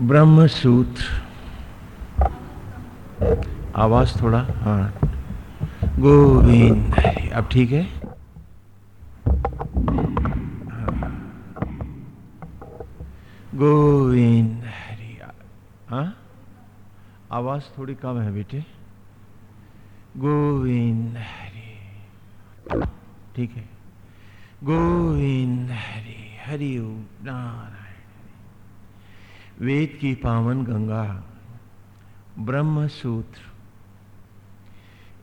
ब्रह्म सूत्र आवाज़ थोड़ा हाँ। गोविंद। अब ठीक है। गोविंद हाँ? आवाज़ थोड़ी कम है बेटे। गोविंद हरि। ठीक है। गोविंद हरि हरि नारायण। वेद की पावन गंगा ब्रह्म सूत्र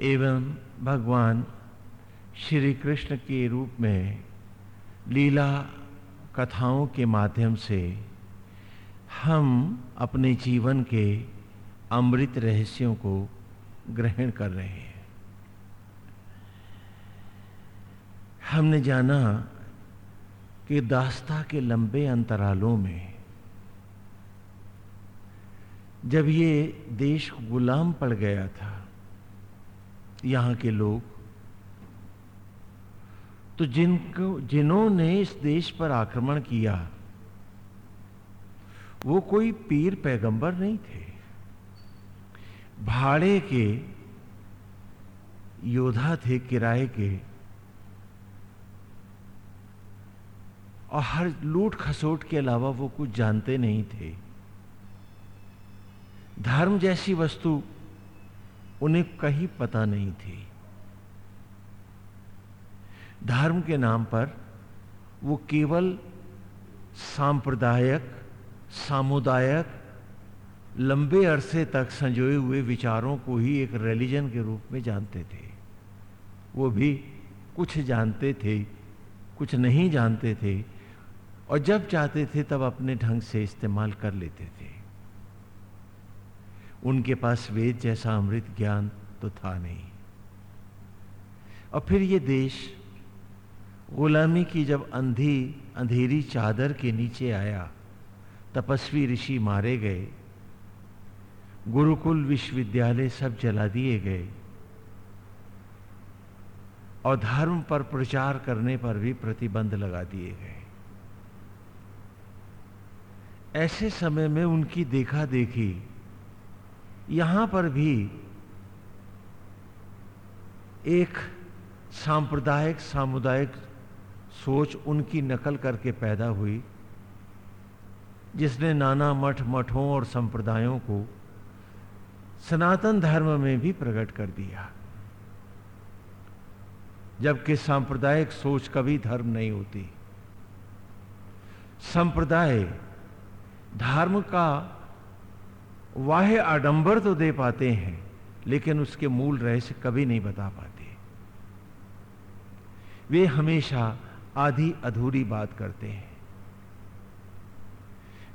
एवं भगवान श्री कृष्ण के रूप में लीला कथाओं के माध्यम से हम अपने जीवन के अमृत रहस्यों को ग्रहण कर रहे हैं। हमने जाना कि दास्ता के लंबे अंतरालों में जब ये देश गुलाम पड़ गया था, यहाँ के लोग तो जिनको, जिन्होंने इस देश पर आक्रमण किया, वो कोई पीर पैगंबर नहीं थे। भाड़े के योद्धा थे, किराए के, और हर लूट खसोट के अलावा वो कुछ जानते नहीं थे। धर्म जैसी वस्तु उन्हें कहीं पता नहीं थी। धर्म के नाम पर वो केवल सांप्रदायिक, सामुदायिक, लंबे अरसे तक संजोए हुए विचारों को ही एक रिलीजन के रूप में जानते थे। वो भी कुछ जानते थे, कुछ नहीं जानते थे, और जब चाहते थे तब अपने ढंग से इस्तेमाल कर लेते थे। उनके पास वेद जैसा अमृत ज्ञान तो था नहीं। और फिर ये देश गुलामी की जब अंधी, अंधेरी चादर के नीचे आया, तपस्वी ऋषि मारे गए, गुरुकुल विश्वविद्यालय सब जला दिए गए, और धर्म पर प्रचार करने पर भी प्रतिबंध लगा दिए गए। ऐसे समय में उनकी देखा देखी यहाँ पर भी एक सांप्रदायिक, सामुदायिक सोच उनकी नकल करके पैदा हुई, जिसने नाना मठ मठों और संप्रदायों को सनातन धर्म में भी प्रकट कर दिया। जबकि सांप्रदायिक सोच कभी धर्म नहीं होती। संप्रदाय, धर्म का वाह आडंबर तो दे पाते हैं, लेकिन उसके मूल रहस्य कभी नहीं बता पाते। वे हमेशा आधी अधूरी बात करते हैं।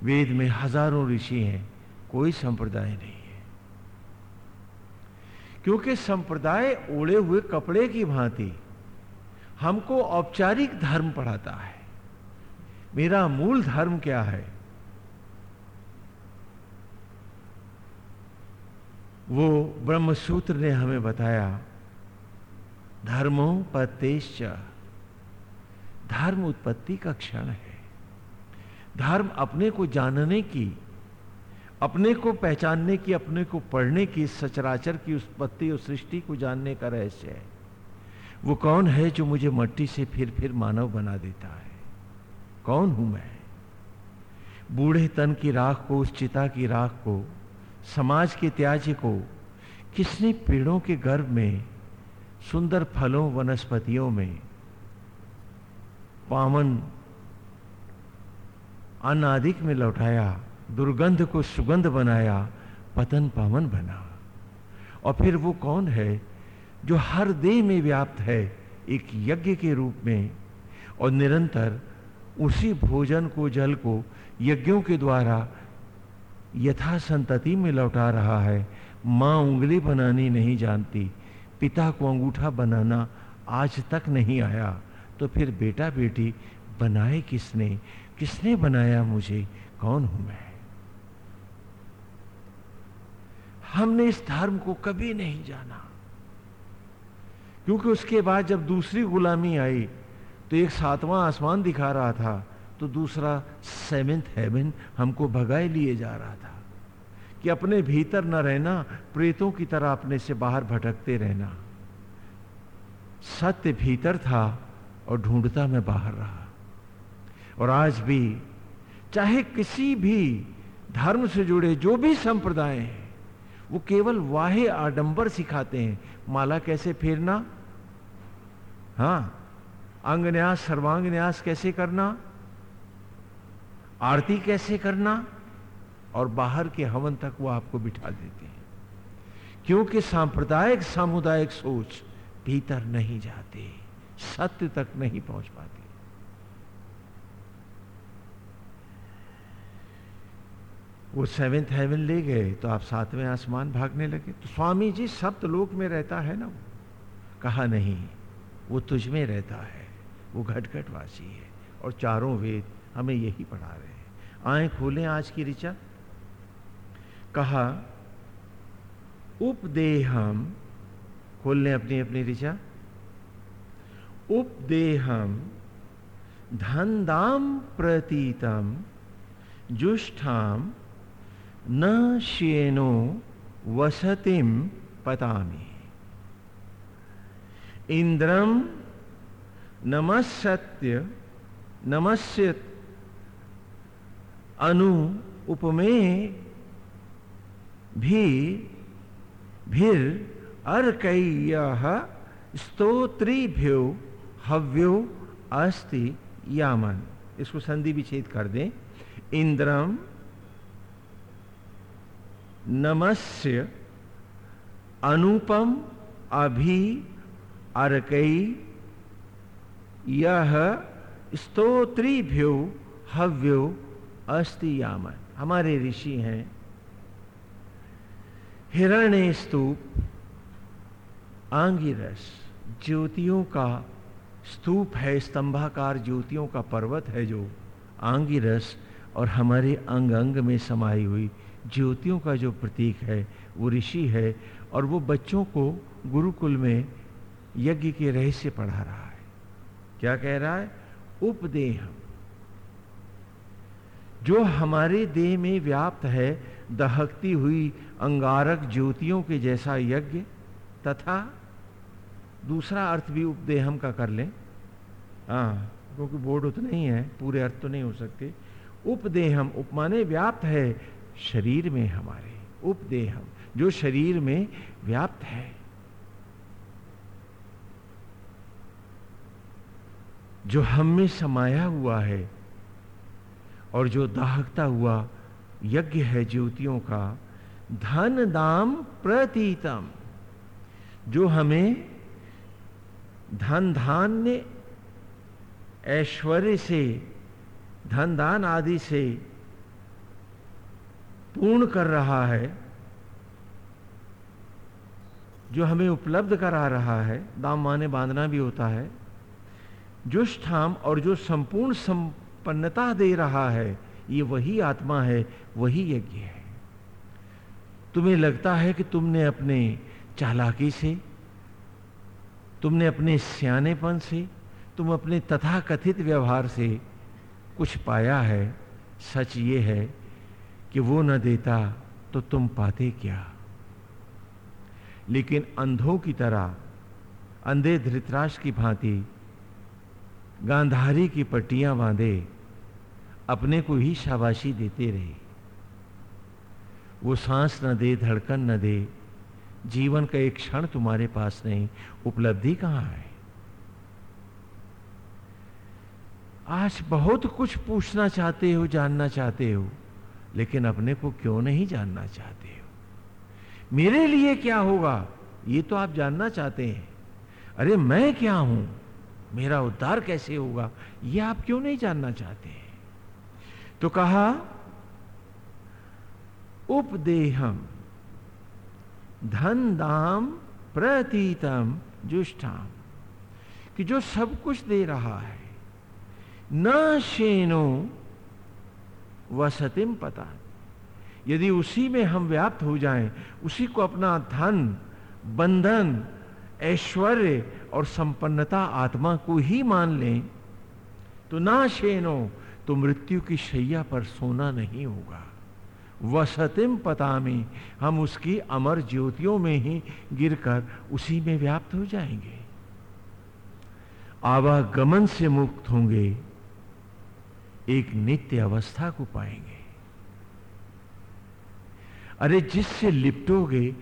वेद में हज़ारों ऋषि हैं, कोई संप्रदाय नहीं है। क्योंकि संप्रदाय ओढ़े हुए कपड़े की भांति हमको औपचारिक धर्म पढ़ाता है। मेरा मूल धर्म क्या है? वो ब्रह्म सूत्र ने हमें बताया धर्मोपतेश्च धर्म उत्पत्ति का क्षण है। धर्म अपने को जानने की, अपने को पहचानने की, अपने को पढ़ने की सचराचर की उत्पत्ति और सृष्टि को जानने का रहस्य है। वो कौन है जो मुझे मट्टी से फिर फिर मानव बना देता है? कौन हूँ मैं? बूढ़े तन की राख को, उस चिता की राख को समाज के त्याज्य को किसने पेड़ों के गर्भ में, सुंदर फलों, वनस्पतियों में, पावन अनादिक में लौटाया, दुर्गंध को सुगंध बनाया, पतन पावन बना। और फिर वो कौन है जो हर देह में व्याप्त है एक यज्ञ के रूप में और निरंतर उसी भोजन को, जल को यज्ञों के द्वारा यथा संतति में लौटा रहा है। माँ उंगली बनानी नहीं जानती। पिता को अंगूठा बनाना आज तक नहीं आया। तो फिर बेटा बेटी, बनाए किसने? किसने बनाया मुझे? कौन हूँ मैं? हमने इस धर्म को कभी नहीं जाना। क्योंकि उसके बाद जब दूसरी गुलामी आई तो एक सातवां आसमान दिखा रहा था। तो दूसरा सेवेंथ हेवन हमको भगाए लिए जा रहा था कि अपने भीतर न रहना, प्रेतों की तरह अपने से बाहर भटकते रहना। सत्य भीतर था और ढूंढता मैं बाहर रहा। और आज भी, चाहे किसी भी धर्म से जुड़े जो भी संप्रदाय हैं, वो केवल वाहे आडंबर सिखाते हैं, माला कैसे फेरना? हाँ अंग न्यास सर्वांग न्यास कैसे करना? आरती कैसे करना और बाहर के हवन तक वो आपको बिठा देते हैं। क्योंकि सांप्रदायिक, सामुदायिक सोच भीतर नहीं जाते, सत्य तक नहीं पहुँच पाते। वो सेवेंथ हेवन ले गए तो आप सातवें आसमान भागने लगे। तो स्वामी जी सप्त लोक में रहता है ना वो? कहा, नहीं, वो तुझ में रहता है। वो घटघटवासी है और चारों वेद हमें यही पढ़ा रहे हैं। आए खोलें आज की ऋचा। कहा, उपदेहम, खोल लें अपनी अपनी ऋचा। उपदेहम, धनदाम प्रतीतम, जुष्ठाम, न शेनो वसतिम पतामी। इंद्रम नमस्त्य नमस्य अनु उपमे भी भिर अर्कय स्तोत्रीभ्यो हव्यो अस्ति यामन। इसको संधि विच्छेद कर दें। इंद्रम नमस्य अनुपम अभि अर्कई यह स्तोत्रीभ्यो हव्यो अस्ति यामन हमारे ऋषि हैं। हिरण्य स्तूप, आंगिरस ज्योतियों का स्तूप है, स्तंभाकार ज्योतियों का पर्वत है जो आंगिरस और हमारे अंग अंग में समाई हुई ज्योतियों का जो प्रतीक है, वो ऋषि है और वो बच्चों को गुरुकुल में यज्ञ के रहस्य पढ़ा रहा है। क्या कह रहा है? उपदेह जो हमारे देह में व्याप्त है, दहकती हुई अंगारक ज्योतियों के जैसा यज्ञ तथा दूसरा अर्थ भी उपदेहम का कर लें। हाँ क्योंकि बोर्ड उतना ही है, पूरे अर्थ तो नहीं हो सकते। उपदेहम, उपमाने व्याप्त है, शरीर में हमारे, उपदेहम, जो शरीर में व्याप्त है। जो हम में समाया हुआ है और जो दाहकता हुआ, यज्ञ है ज्योतियों का धन दाम प्रतीतम। जो हमें धन धान्य ऐश्वर्य से धन दान आदि से पूर्ण कर रहा है, जो हमें उपलब्ध करा रहा है, दाम माने बांधना भी होता है, जो स्थाम और जो संपूर्ण संपन्नता दे रहा है, ये वही आत्मा है, वही यज्ञ है। तुम्हें लगता है कि तुमने अपने चालाकी से, तुमने अपने सियानेपन से, तुम अपने तथाकथित व्यवहार से कुछ पाया है? सच ये है कि वो न देता तो तुम पाते क्या? लेकिन अंधों की तरह, अंधे धृतराज की भांति, गांधारी की पट्टियाँ बांधे अपने को ही शाबाशी देते रहे। वो सांस न दे, धड़कन न दे, जीवन का एक क्षण तुम्हारे पास नहीं, उपलब्धि कहाँ है? आज बहुत कुछ पूछना चाहते हो, जानना चाहते हो, लेकिन अपने को क्यों नहीं जानना चाहते हो? मेरे लिए क्या होगा? ये तो आप जानना चाहते हैं। अरे मैं क्या हूँ? मेरा उद्धार कैसे होगा? ये आप क्यों नहीं जानना चाहते हैं? तो कहा उपदेहम धन दाम प्रतीतम जुष्ठाम कि जो सब कुछ दे रहा है न शेनो वसतिम पता यदि उसी में हम व्याप्त हो जाएँ, उसी को अपना धन बंधन ऐश्वर्य और संपन्नता आत्मा को ही मान लें तो ना शेनो तो मृत्यु की शैया पर सोना नहीं होगा। वसतिम पता में हम उसकी अमर ज्योतियों में ही गिरकर उसी में व्याप्त हो जाएँगे। आवागमन से मुक्त होंगे, एक नित्य अवस्था को पाएँगे। अरे जिससे लिपटोगे,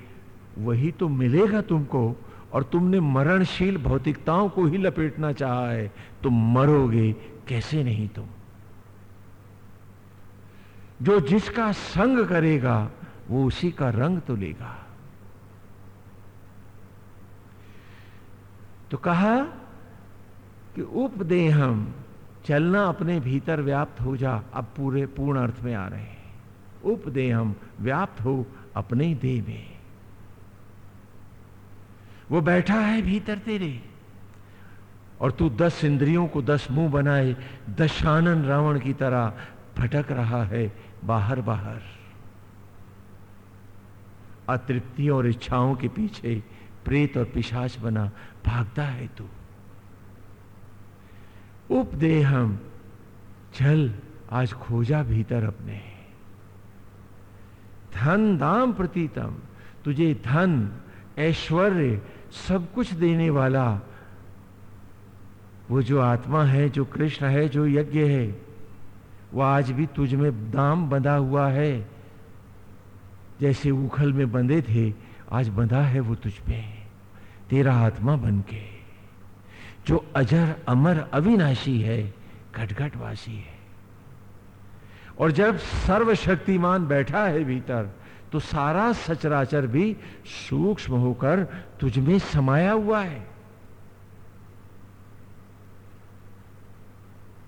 वही तो मिलेगा तुमको, और तुमने मरणशील भौतिकताओं को ही लपेटना चाहा है तुम मरोगे, कैसे नहीं तुम? जो जिसका संग करेगा, वो उसी का रंग तो लेगा। तो कहा कि उपदेहम, चलना अपने भीतर व्याप्त हो जा, अब पूरे, पूर्ण अर्थ में आ रहे हैं। उपदेहम, व्याप्त हो अपने देह में। वो बैठा है भीतर तेरे, और तू दस इंद्रियों को दस मुँह बनाए, दशानन रावण की तरह भटक रहा है बाहर बाहर। अतृप्ति और इच्छाओं के पीछे प्रेत और पिशाच बना भागता है तू। उपदेहम, चल, आज खोजा भीतर अपने। धन दाम प्रतीतम, तुझे धन, ऐश्वर्य, सब कुछ देने वाला, वो जो आत्मा है, जो कृष्ण है, जो यज्ञ है वो आज भी तुझ में दाम बंधा हुआ है। जैसे उखल में बंधे थे, आज बंधा है वो तुझ पे। तेरा आत्मा बन के जो अजर, अमर, अविनाशी है घटघटवासी है। और जब सर्वशक्तिमान बैठा है भीतर तो सारा सचराचर भी सूक्ष्म होकर तुझ में समाया हुआ है।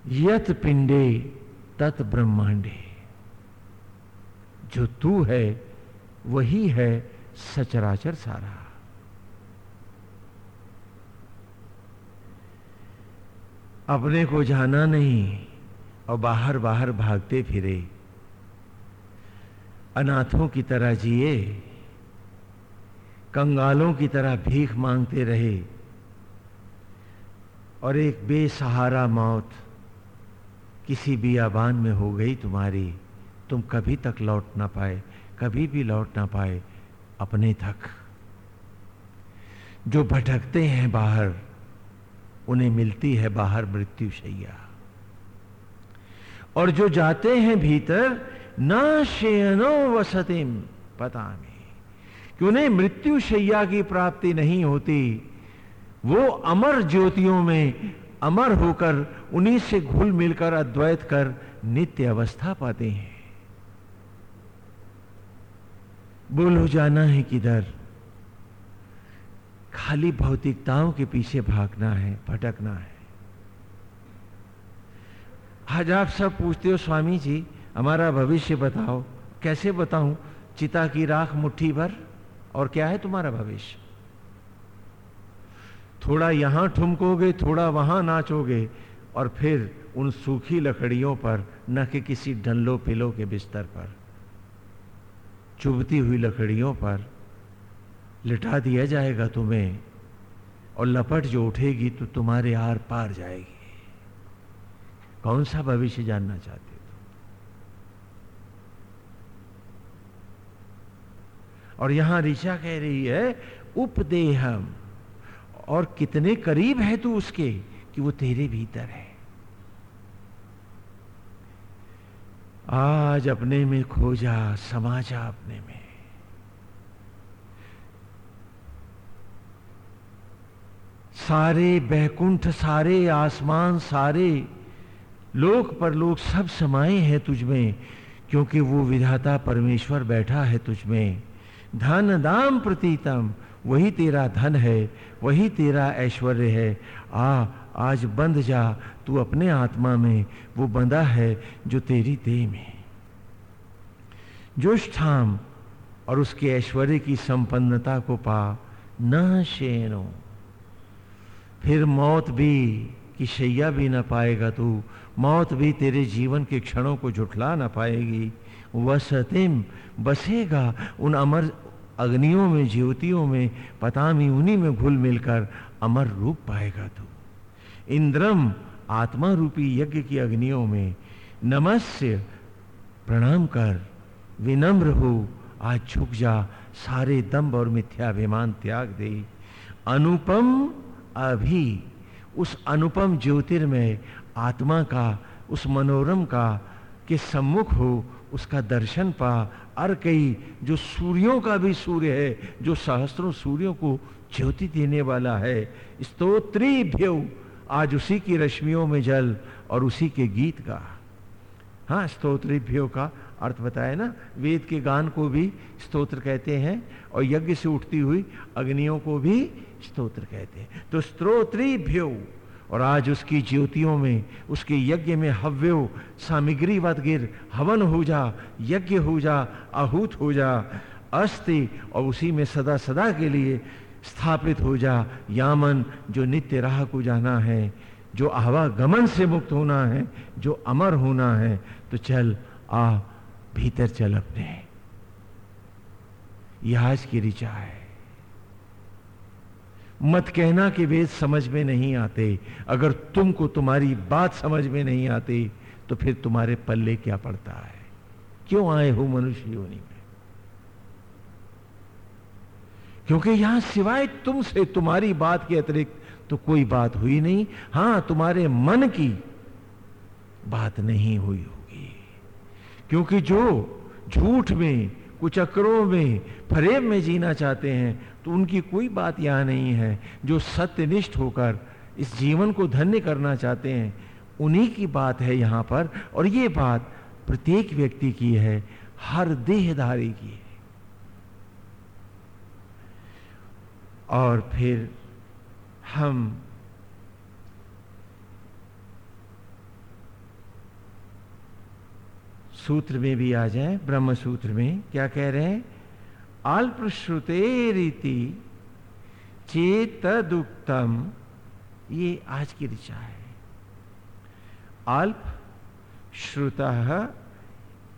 यत पिंडे तत् ब्रह्मांडे। जो तू है, वही है सचराचर सारा। अपने को जाना नहीं और बाहर बाहर भागते फिरे। अनाथों की तरह जिए, कंगालों की तरह भीख मांगते रहे, और एक बेसहारा मौत किसी बियाबान में हो गई तुम्हारी, तुम कभी तक लौट ना पाए, कभी भी लौट ना पाए अपने तक। जो भटकते हैं बाहर, उन्हें मिलती है बाहर मृत्यु शैया। और जो जाते हैं भीतर, ना शेनो वसतिम, पता नहीं। कि उन्हें मृत्यु शैया की प्राप्ति नहीं होती, वो अमर ज्योतियों में अमर होकर उन्हीं से घुल मिलकर अद्वैत कर नित्य अवस्था पाते हैं। बोलो, जाना है किधर? खाली भौतिकताओं के पीछे भागना है, भटकना है। आज आप सब पूछते हो, स्वामी जी, हमारा भविष्य बताओ। कैसे बताऊँ? चिता की राख मुट्ठी भर? और क्या है तुम्हारा भविष्य? थोड़ा यहाँ ठुमकोगे, थोड़ा वहाँ नाचोगे और फिर उन सूखी लकड़ियों पर, न कि किसी डल्लो पिलो के बिस्तर पर। चुभती हुई लकड़ियों पर लिटा दिया जाएगा तुम्हें और लपट जो उठेगी तो तुम्हारे आर पार जाएगी। कौन सा भविष्य जानना चाहते हो और यहाँ ऋषा कह रही है, उपदेहम। और कितने करीब है तू उसके कि वो तेरे भीतर है। आज अपने में खोजा, समाजा अपने में। सारे बैकुंठ, सारे आसमान, सारे लोक पर लोग सब समाये हैं तुझ में, क्योंकि वो विधाता परमेश्वर बैठा है तुझ में। धन, दाम, प्रतीतम वही तेरा धन है, वही तेरा ऐश्वर्य है। आ, आज बंध जा, तू अपने आत्मा में, वो बंधा है जो तेरी देह में। जो स्थाम और उसके ऐश्वर्य की संपन्नता को पा, न शेनो। फिर मौत भी की शैया भी ना पाएगा तू, मौत भी तेरे जीवन के क्षणों को झुठला ना पाएगी। वसतिम बसेगा उन अमर अग्नियों में, ज्योतियों में, पतामी उन्हीं में घुल मिलकर अमर रूप पाएगा तू। इंद्रम आत्मा रूपी यज्ञ की अग्नियों में, नमस्य, प्रणाम कर। विनम्र हो, आज झुक जा, सारे दम्ब और मिथ्याभिमान त्याग दे। अनुपम, अभी, उस अनुपम ज्योतिर्मय आत्मा का, उस मनोरम का, के सम्मुख हो, उसका दर्शन पा और कई जो सूर्यों का भी सूर्य है, जो सहस्त्रों सूर्यों को ज्योति देने वाला है स्तोत्री भ्यव आज उसी की रश्मियों में जल और उसी के गीत का। हाँ स्तोत्रिभ्यो का अर्थ बताया ना, वेद के गान को भी स्तोत्र कहते हैं और यज्ञ से उठती हुई अग्नियों को भी स्तोत्र कहते हैं। तो स्त्रोत्रिभ्यो और आज उसकी ज्योतियों में, उसके यज्ञ में हव्यो सामग्री वत गिर, हवन हो जा, यज्ञ हो जा, आहूत हो जा अस्ति और उसी में सदा सदा के लिए स्थापित हो जा, यामन, जो नित्य राह को जाना है, जो आवागमन से मुक्त होना है, जो अमर होना है तो चल आ, भीतर चल अपने। यह आज की ऋचा है। मत कहना कि वेद समझ में नहीं आते। अगर तुमको तुम्हारी बात समझ में नहीं आती तो फिर तुम्हारे पल्ले क्या पड़ता है? क्यों आए हो मनुष्य योनि में? क्योंकि यहाँ सिवाय तुमसे तुम्हारी बात के अतिरिक्त तो कोई बात हुई नहीं। हाँ, तुम्हारे मन की बात नहीं हुई होगी। क्योंकि जो झूठ में, कुचक्रों में, फरेब में जीना चाहते हैं तो उनकी कोई बात यहाँ नहीं है। जो सत्यनिष्ठ होकर इस जीवन को धन्य करना चाहते हैं, उन्हीं की बात है यहाँ पर। और ये बात प्रत्येक व्यक्ति की है, हर देहधारी की है। और फिर हम सूत्र में भी आ जाए ब्रह्म सूत्र में। क्या कह रहे हैं? अल्प श्रुते रीति चेतुक्तम ये आज की ऋचा है। अल्प श्रुत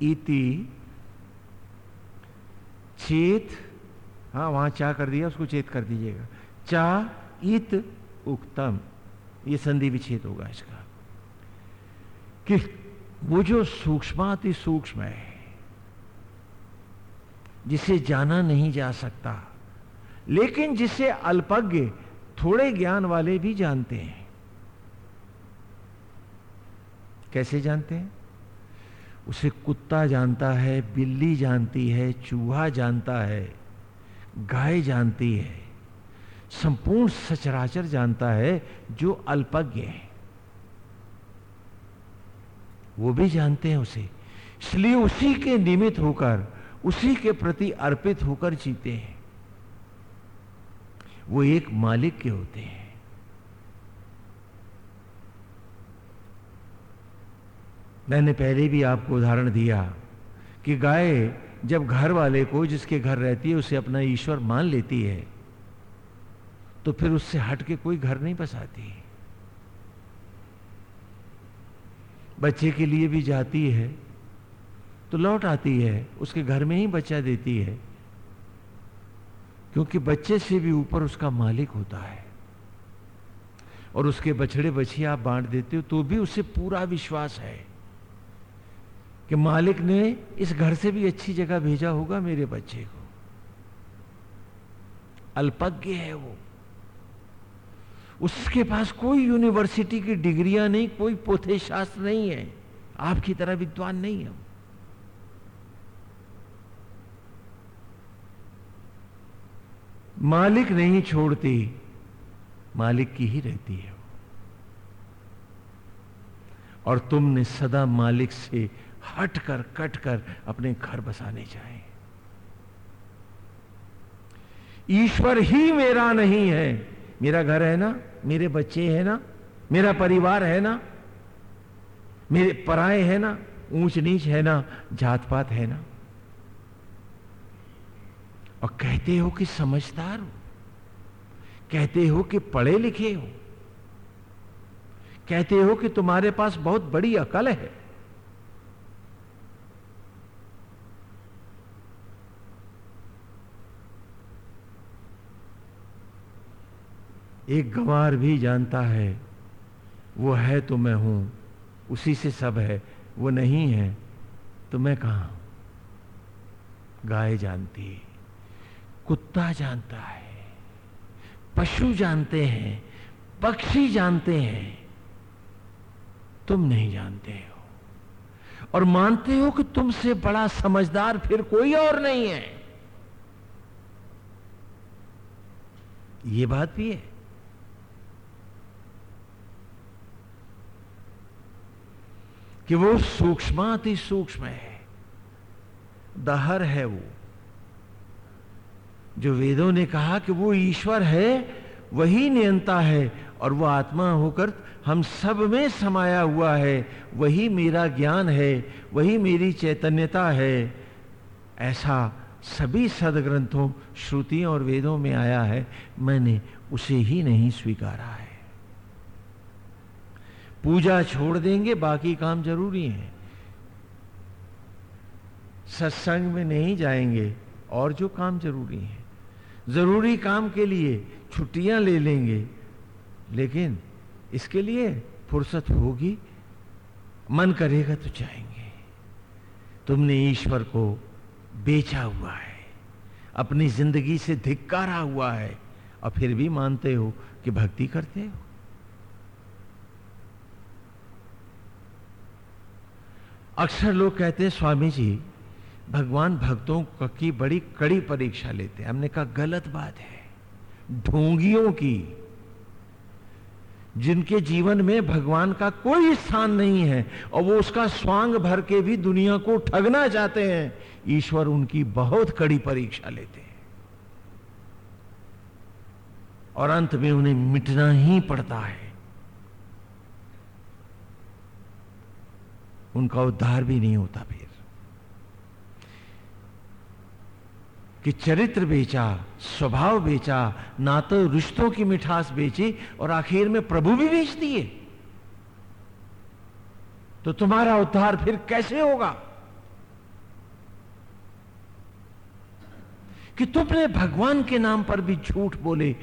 इति चेत हाँ वहाँ चा कर दिया, उसको चेत कर दीजिएगा। चा इत उक्तम। ये संधि विच्छेद होगा इसका। कि वो जो सूक्ष्माति सूक्ष्म है जिसे जाना नहीं जा सकता। लेकिन जिसे अल्पज्ञ, थोड़े ज्ञान वाले भी जानते हैं। कैसे जानते हैं? उसे कुत्ता जानता है, बिल्ली जानती है, चूहा जानता है, गाय जानती है। संपूर्ण सचराचर जानता है जो अल्पज्ञ है। वो भी जानते हैं उसे। इसलिए उसी के निमित्त होकर उसी के प्रति अर्पित होकर जीते हैं। वो एक मालिक के होते हैं। मैंने पहले भी आपको उदाहरण दिया कि गाय जब घर वाले को जिसके घर रहती है, उसे अपना ईश्वर मान लेती है तो फिर उससे हट के कोई घर नहीं बसाती। बच्चे के लिए भी जाती है। तो लौट आती है, उसके घर में ही बच्चा देती है। क्योंकि बच्चे से भी ऊपर उसका मालिक होता है। और उसके बछड़े बछिए आप बांट देते हो तो भी उसे पूरा विश्वास है कि मालिक ने इस घर से भी अच्छी जगह भेजा होगा मेरे बच्चे को। अल्पज्ञ है वो। उसके पास कोई यूनिवर्सिटी की डिग्रियाँ नहीं, कोई पोथे शास्त्र नहीं है। आपकी तरह विद्वान नहीं है मालिक नहीं छोड़ती, मालिक की ही रहती है और तुमने सदा मालिक से हट कर कट कर अपने घर बसाने चाहे। ईश्वर ही मेरा नहीं है। मेरा घर है ना? मेरे बच्चे हैं ना? मेरा परिवार है ना? मेरे पराए है ना? ऊंच नीच है ना? जात पात है ना? और कहते हो कि समझदार हो। कहते हो कि पढ़े लिखे हो। कहते हो कि तुम्हारे पास बहुत बड़ी अकल है। एक गंवार भी जानता है, वो है तो मैं हूँ, उसी से सब है, वो नहीं है तो मैं कहा गाय जानती है। कुत्ता जानता है, पशु जानते हैं, पक्षी जानते हैं। तुम नहीं जानते हो। और मानते हो कि तुमसे बड़ा समझदार फिर कोई और नहीं है। ये बात भी है। कि वो सूक्ष्माति सूक्ष्म है। दहर है वो। जो वेदों ने कहा कि वो ईश्वर है, वही नियंता है और वो आत्मा होकर हम सब में समाया हुआ है। वही मेरा ज्ञान है, वही मेरी चैतन्यता है। ऐसा सभी सदग्रंथों, श्रुतियों और वेदों में आया है। मैंने उसे ही नहीं स्वीकारा है। पूजा छोड़ देंगे, बाकी काम ज़रूरी है। सत्संग में नहीं जाएँगे, और जो काम ज़रूरी है। ज़रूरी काम के लिए छुट्टियाँ ले लेंगे, लेकिन इसके लिए फुर्सत होगी, मन करेगा तो जाएँगे। तुमने ईश्वर को बेचा हुआ है, अपनी ज़िंदगी से धिक्कारा हुआ है, और फिर भी मानते हो कि भक्ति करते हो। अक्सर लोग कहते हैं, स्वामी जी भगवान भक्तों की बड़ी कड़ी परीक्षा लेते हैं। हमने कहा, गलत बात है। ढोंगियों की, जिनके जीवन में भगवान का कोई स्थान नहीं है, और वो उसका स्वांग भर के भी दुनिया को ठगना चाहते हैं, ईश्वर उनकी बहुत कड़ी परीक्षा लेते हैं। और अंत में उन्हें मिटना ही पड़ता है। उनका उद्धार भी नहीं होता फिर। कि चरित्र बेचा, स्वभाव बेचा, ना तो रिश्तों की मिठास बेची और आखिर में प्रभु भी बेच दिए। तो तुम्हारा उद्धार फिर कैसे होगा? कि तुमने भगवान के नाम पर भी झूठ बोले,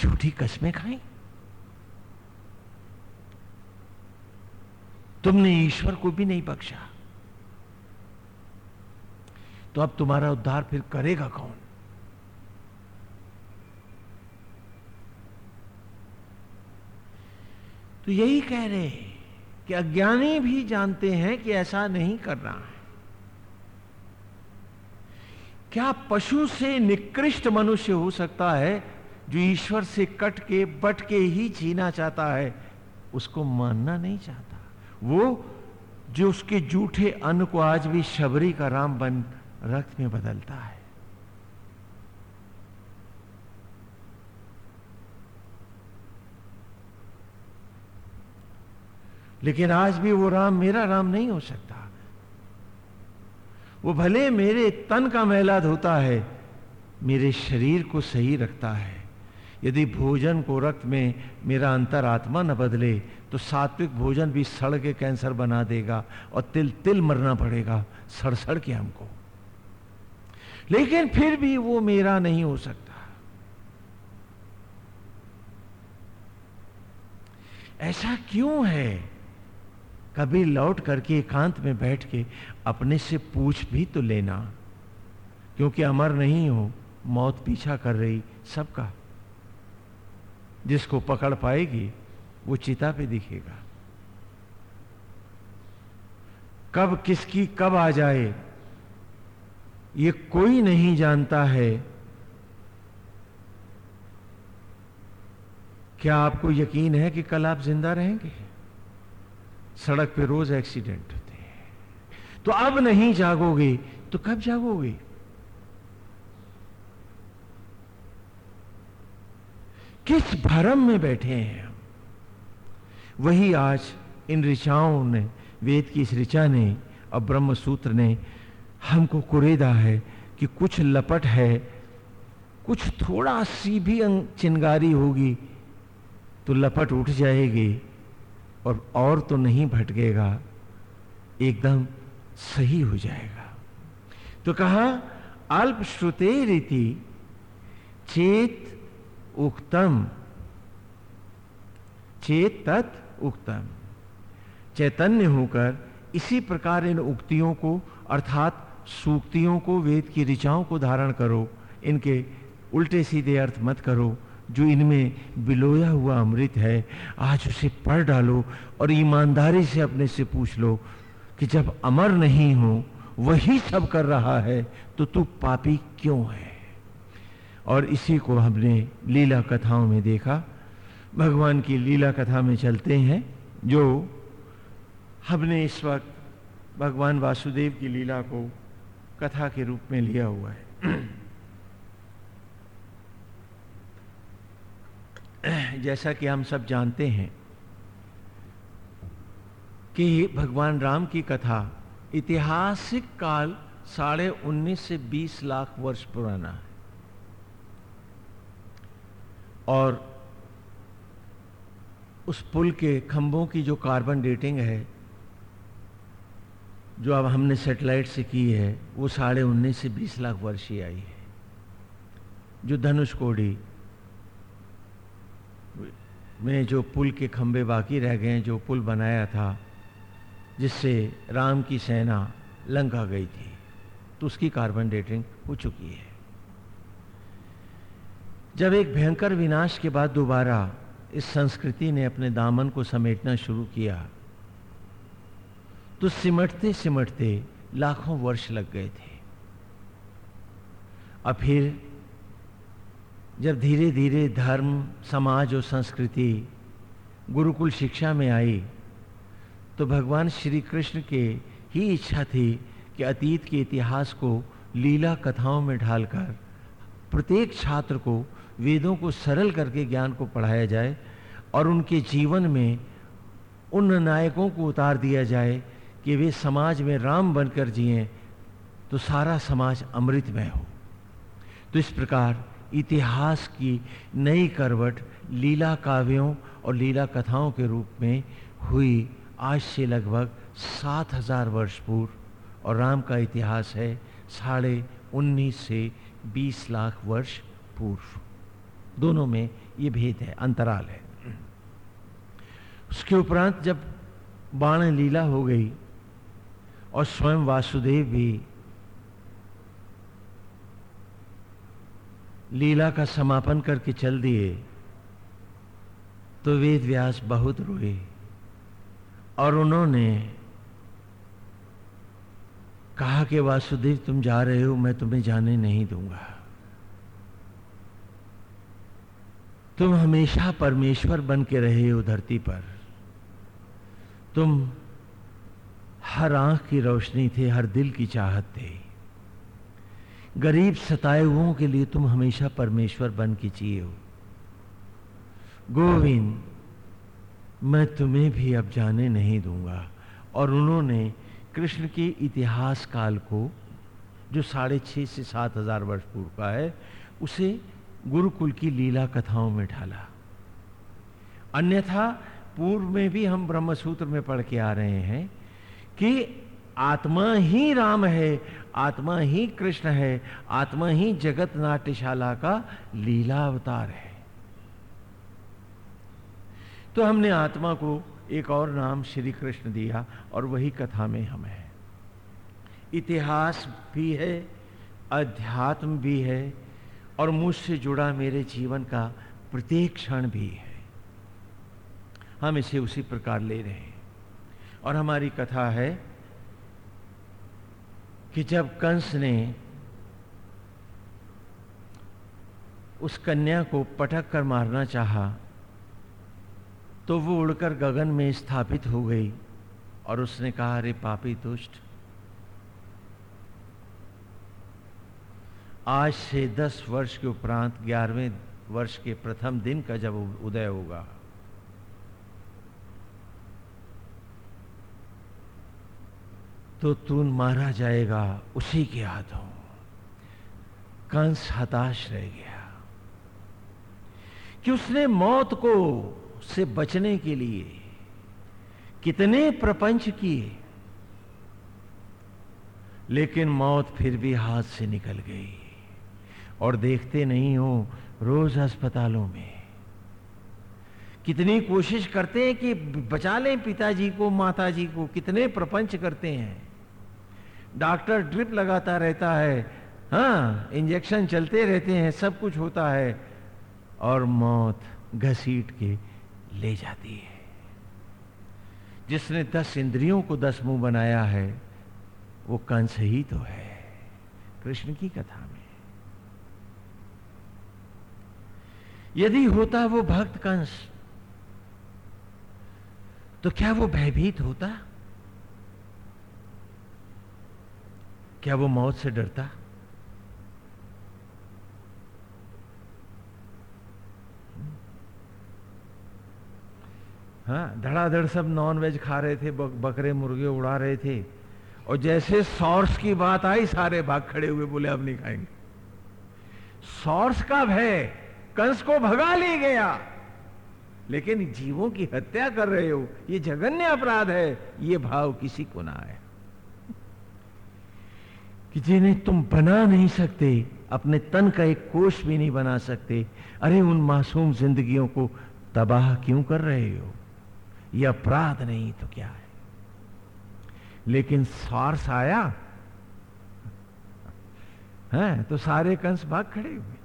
झूठी कस्में खाई? तुमने ईश्वर को भी नहीं बख्शा। तो अब तुम्हारा उद्धार फिर करेगा कौन? तो यही कह रहे हैं कि अज्ञानी भी जानते हैं कि ऐसा नहीं कर रहा है। क्या पशु से निकृष्ट मनुष्य हो सकता है जो ईश्वर से कट के, बट के ही जीना चाहता है? उसको मानना नहीं चाहता। वो जो उसके जूठे अन्न को आज भी शबरी का राम बन रक्त में बदलता है। लेकिन आज भी वो राम, मेरा राम नहीं हो सकता। वो भले मेरे तन का मैला धोता है, मेरे शरीर को सही रखता है। यदि भोजन को रक्त में मेरा अंतर आत्मा न बदले तो सात्विक भोजन भी सड़ के कैंसर बना देगा और तिल तिल मरना पड़ेगा सड़ सड़ के हमको। लेकिन फिर भी वो मेरा नहीं हो सकता। ऐसा क्यों है? कभी लौट करके एकांत में बैठ के अपने से पूछ भी तो लेना। क्योंकि अमर नहीं हो, मौत पीछा कर रही सबका। जिसको पकड़ पाएगी, वो चिता पे दिखेगा। कब किसकी कब आ जाए ये कोई नहीं जानता है क्या आपको यकीन है कि कल आप ज़िंदा रहेंगे? सड़क पे रोज एक्सीडेंट होते हैं। तो अब नहीं जागोगे तो कब जागोगे? किस भरम में बैठे हैं हम? वही आज इन ऋचाओं ने, वेद की इस ऋचा ने और ब्रह्म सूत्र ने हमको कुरेदा है कि कुछ लपट है, कुछ थोड़ा सी भी चिंगारी होगी तो लपट उठ जाएगी और और तो नहीं भटकेगा, एकदम सही हो जाएगा। तो कहा अल्प श्रुते रीति, चेत उक्तम, चेत तत् उक्तम। चैतन्य होकर इसी प्रकार इन उक्तियों को अर्थात सूक्तियों को, वेद की ऋचाओं को धारण करो। इनके उल्टे सीधे अर्थ मत करो, जो इनमें बिलोया हुआ अमृत है, आज उसे पढ़ डालो और ईमानदारी से अपने से पूछ लो कि जब अमर नहीं हो, वही सब कर रहा है तो तू पापी क्यों है? और इसी को हमने लीला कथाओं में देखा। भगवान की लीला कथा में चलते हैं, जो हमने इस वक्त भगवान वासुदेव की लीला को कथा के रूप में लिया हुआ है। जैसा कि हम सब जानते हैं कि भगवान राम की कथा ऐतिहासिक काल साढ़े उन्नीस से बीस लाख वर्ष पुराना है। और उस पुल के खंभों की जो कार्बन डेटिंग है जो अब हमने सेटेलाइट से की है, वो साढ़े उन्नीस से बीस लाख वर्ष ही आई है। जो धनुष कोडी, में जो पुल के खंभे बाकी रह गए जो पुल बनाया था, जिससे राम की सेना लंका गई थी तो उसकी कार्बन डेटिंग हो चुकी है। जब एक भयंकर विनाश के बाद दोबारा इस संस्कृति ने अपने दामन को समेटना शुरू किया तो सिमटते सिमटते लाखों वर्ष लग गए थे। और फिर जब धीरे धीरे धर्म, समाज और संस्कृति गुरुकुल शिक्षा में आई तो भगवान श्री कृष्ण के ही इच्छा थी कि अतीत के इतिहास को लीला कथाओं में ढालकर प्रत्येक छात्र को, वेदों को सरल करके ज्ञान को पढ़ाया जाए और उनके जीवन में उन नायकों को उतार दिया जाए कि वे समाज में राम बनकर जिए तो सारा समाज अमृतमय हो। तो इस प्रकार इतिहास की नई करवट लीला काव्यों और लीला कथाओं के रूप में हुई आज से लगभग सात हज़ार वर्ष पूर्व, और राम का इतिहास है साढ़े उन्नीस से बीस लाख वर्ष पूर्व। दोनों में ये भेद है, अंतराल है। उसके उपरांत जब बाण लीला हो गई और स्वयं वासुदेव भी लीला का समापन करके चल दिए तो वेद व्यास बहुत रोए और उन्होंने कहा कि वासुदेव, तुम जा रहे हो, मैं तुम्हें जाने नहीं दूँगा। तुम हमेशा परमेश्वर बन के रहे हो धरती पर। तुम हर आँख की रोशनी थे, हर दिल की चाहत थे। गरीब सताए हुओं के लिए तुम हमेशा परमेश्वर बन के जिए हो। गोविंद, मैं तुम्हें भी अब जाने नहीं दूँगा। और उन्होंने कृष्ण के इतिहास काल को, जो साढ़े छः से सात हज़ार वर्ष पूर्व का है, उसे गुरुकुल की लीला कथाओं में ढाला। अन्यथा पूर्व में भी हम ब्रह्मसूत्र में पढ़ के आ रहे हैं कि आत्मा ही राम है, आत्मा ही कृष्ण है, आत्मा ही जगत नाट्यशाला का लीला अवतार है। तो हमने आत्मा को एक और नाम श्री कृष्ण दिया और वही कथा में हम है। इतिहास भी है, अध्यात्म भी है और मुझसे जुड़ा मेरे जीवन का प्रत्येक क्षण भी है। हम इसे उसी प्रकार ले रहे हैं। और हमारी कथा है कि जब कंस ने उस कन्या को पटक कर मारना चाहा तो वो उड़कर गगन में स्थापित हो गई और उसने कहा, अरे पापी दुष्ट, आज से दस वर्ष के उपरांत ग्यारहवें वर्ष के प्रथम दिन का जब उदय होगा। तो तू मारा जाएगा, उसी के हाथों कंस हताश रह गया। कि उसने मौत को से बचने के लिए कितने प्रपंच किए, लेकिन मौत फिर भी हाथ से निकल गई। और देखते नहीं हो, रोज अस्पतालों में। कितनी कोशिश करते हैं कि बचा लें पिताजी को, माताजी को, कितने प्रपंच करते हैं। डॉक्टर ड्रिप लगाता रहता है। हाँ इंजेक्शन चलते रहते हैं, सब कुछ होता है। और मौत घसीट के ले जाती है। जिसने दस इंद्रियों को दस मुँह बनाया है, वो कंस ही तो है। कृष्ण की कथा में। यदि होता वो भक्त कंस तो क्या वो भयभीत होता? क्या वो मौत से डरता? हाँ धड़ाधड़ सब नॉन वेज खा रहे थे बकरे मुर्गे उड़ा रहे थे। और जैसे सॉर्स की बात आई, सारे भाग खड़े हुए बोले, अब नहीं खाएँगे। सॉर्स का भय, कंस को भगा ले गया। लेकिन जीवों की हत्या कर रहे हो, ये जघन्य अपराध है, ये भाव किसी को ना आए। कि जिन्हें तुम बना नहीं सकते, अपने तन का एक कोष भी नहीं बना सकते, अरे उन मासूम जिंदगियों को तबाह क्यों कर रहे हो? यह अपराध नहीं तो क्या है? लेकिन सार्स आया। है तो सारे कंस भाग खड़े हुए।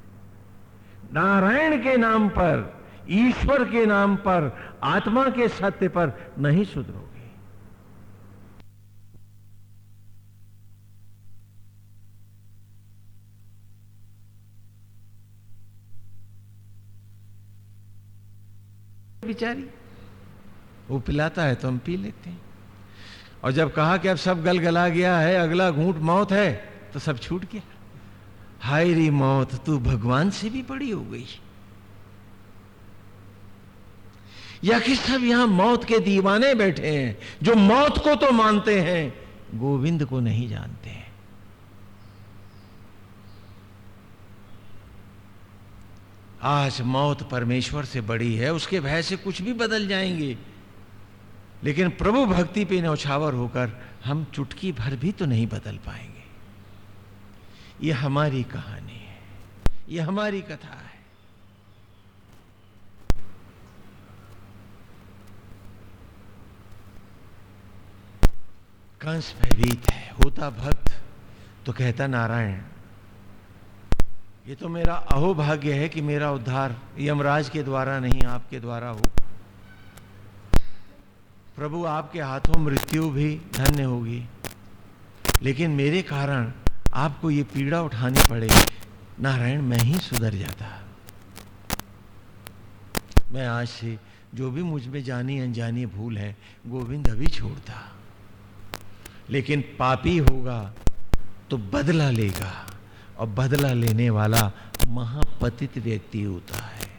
नारायण के नाम पर, ईश्वर के नाम पर, आत्मा के सत्य पर नहीं सुधरोगे बिचारी। वो पिलाता है तो हम पी लेते हैं। और जब कहा कि अब सब गल गला गया है, अगला घूंट मौत है तो सब छूट गया। हाय री मौत, तू भगवान से भी बड़ी हो गई। या कि सब यहाँ मौत के दीवाने बैठे हैं, जो मौत को तो मानते हैं, गोविंद को नहीं जानते हैं। आज मौत परमेश्वर से बड़ी है, उसके भय से कुछ भी बदल जाएँगे। लेकिन प्रभु भक्ति पे नौछावर होकर हम चुटकी भर भी तो नहीं बदल पाएँगे। यह हमारी कहानी है यह हमारी कथा है। कंस भयभीत है, होता भक्त तो कहता नारायण ये तो मेरा अहोभाग्य है कि मेरा उद्धार यमराज के द्वारा नहीं, आपके द्वारा हो। प्रभु, आपके हाथों मृत्यु भी धन्य होगी। लेकिन मेरे कारण आपको ये पीड़ा उठानी पड़े। नारायण, मैं ही सुधर जाता। मैं आज से जो भी मुझमें जानी अनजानी भूल है, गोविंद अभी छोड़ता। लेकिन पापी होगा तो बदला लेगा। और बदला लेने वाला महापतित व्यक्ति होता है।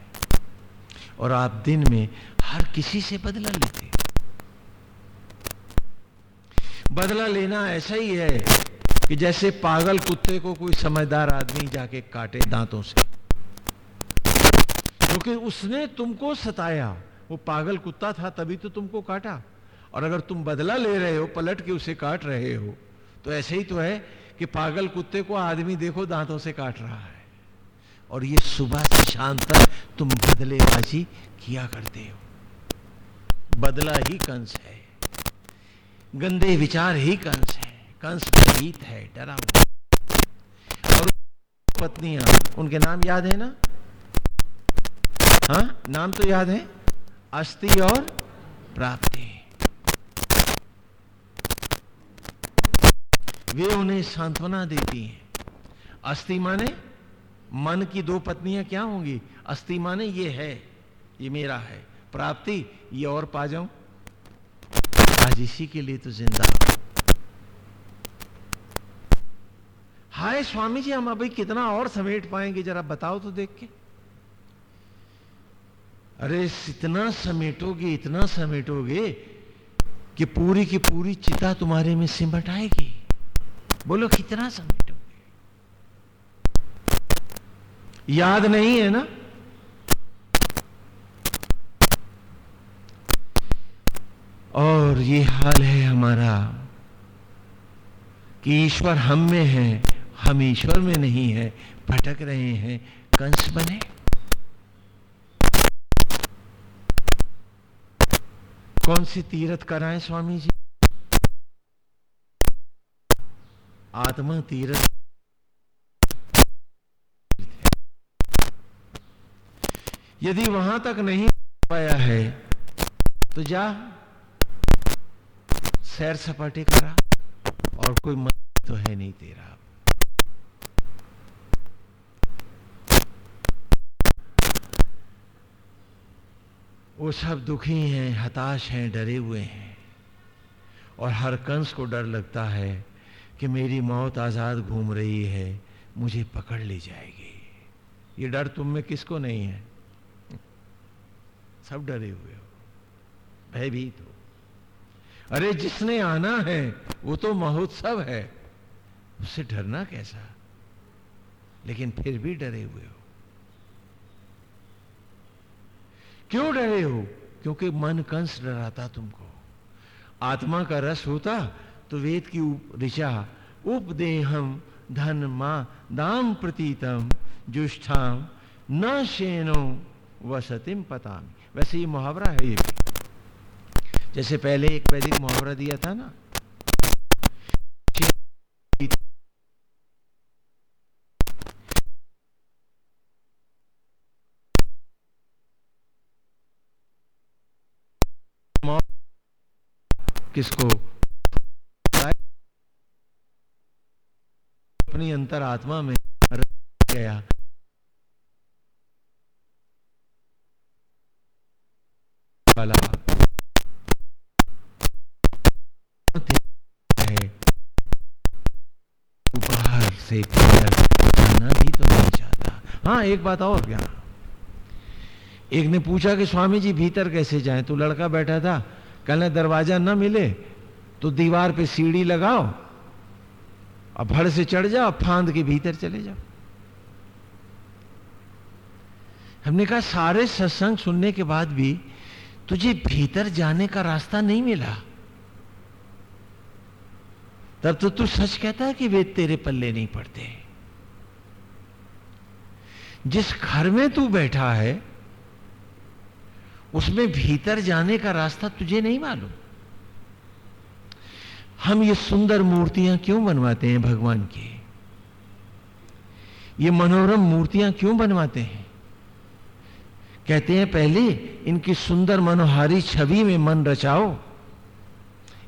और आप दिन में हर किसी से बदला लेते बदला लेना ऐसा ही है कि जैसे पागल कुत्ते को कोई समझदार आदमी जाके काटे दांतों से। क्योंकि तो उसने तुमको सताया। वो पागल कुत्ता था, तभी तो तुमको काटा। और अगर तुम बदला ले रहे हो, पलट के उसे काट रहे हो तो ऐसे ही तो है कि पागल कुत्ते को आदमी देखो दांतों से काट रहा है। और ये सुबह से शाम तक तुम बदलेबाजी किया करते हो। बदला ही कंस है। गंदे विचार ही कंस है। कंस भीत है, डरा हुआ। और पत्नियाँ, उनके नाम याद है ना? हाँ नाम तो याद है? अस्थि और प्राप्ति। वे उन्हें सांत्वना देती हैं। अस्थि माने, मन की दो पत्नियाँ क्या होंगी? अस्थि माने, ये है, ये मेरा है। प्राप्ति, ये और पा जाऊँ। आज इसी के लिए तो ज़िंदा हाय स्वामी जी हम अभी कितना और समेट पाएँगे, जरा बताओ तो देख के। अरे, इतना समेटोगे इतना समेटोगे कि पूरी की पूरी चिता तुम्हारे में सिमट आएगी। बोलो, कितना समेटोगे याद नहीं है ना? और ये हाल है हमारा, कि ईश्वर हम में है, हम ईश्वर में नहीं है, भटक रहे हैं, कंस बने। कौन सी तीरथ कराएँ स्वामी जी आत्मा तीर्थ यदि वहाँ तक नहीं पाया है तो जा, सैर सपाटे करा, और कोई मन तो है नहीं तेरा। वो सब दुखी हैं, हताश हैं, डरे हुए हैं, और हर कंस को डर लगता है कि मेरी मौत आज़ाद घूम रही है, मुझे पकड़ ले जाएगी। ये डर तुम में किसको नहीं है? सब डरे हुए हो। भयभीत हो। अरे जिसने आना है, वो तो महोत्सव है। उससे डरना कैसा? लेकिन फिर भी डरे हुए हो। क्यों डरे हो? क्योंकि मन कंस डराता तुमको। आत्मा का रस होता तो वेद की ऋचा उपदेहम धन मा दाम प्रतीतम जुष्ठाम न शेनो वसतिम पतामी। वैसे ये मुहावरा है ये जैसे पहले एक वैदिक मुहावरा दिया था ना? किसको? अपनी अंतर आत्मा में गया है से जाना भी तो नहीं चाहता। हाँ एक बात और क्या? एक ने पूछा कि स्वामी जी भीतर कैसे जाएँ? तो लड़का बैठा था कहने दरवाज़ा न मिले तो दीवार पे सीढ़ी लगाओ और भड़ से चढ़ जाओ फांद के भीतर चले जाओ। हमने कहा, सारे सत्संग सुनने के बाद भी तुझे भीतर जाने का रास्ता नहीं मिला। तब तो तू सच कहता है कि वेद तेरे पल्ले नहीं पड़ते। जिस घर में तू बैठा है, उसमें भीतर जाने का रास्ता तुझे नहीं मालूम। हम ये सुंदर मूर्तियाँ क्यों बनवाते हैं भगवान की? ये मनोरम मूर्तियाँ क्यों बनवाते हैं? कहते हैं, पहले इनकी सुंदर मनोहारी छवि में मन रचाओ,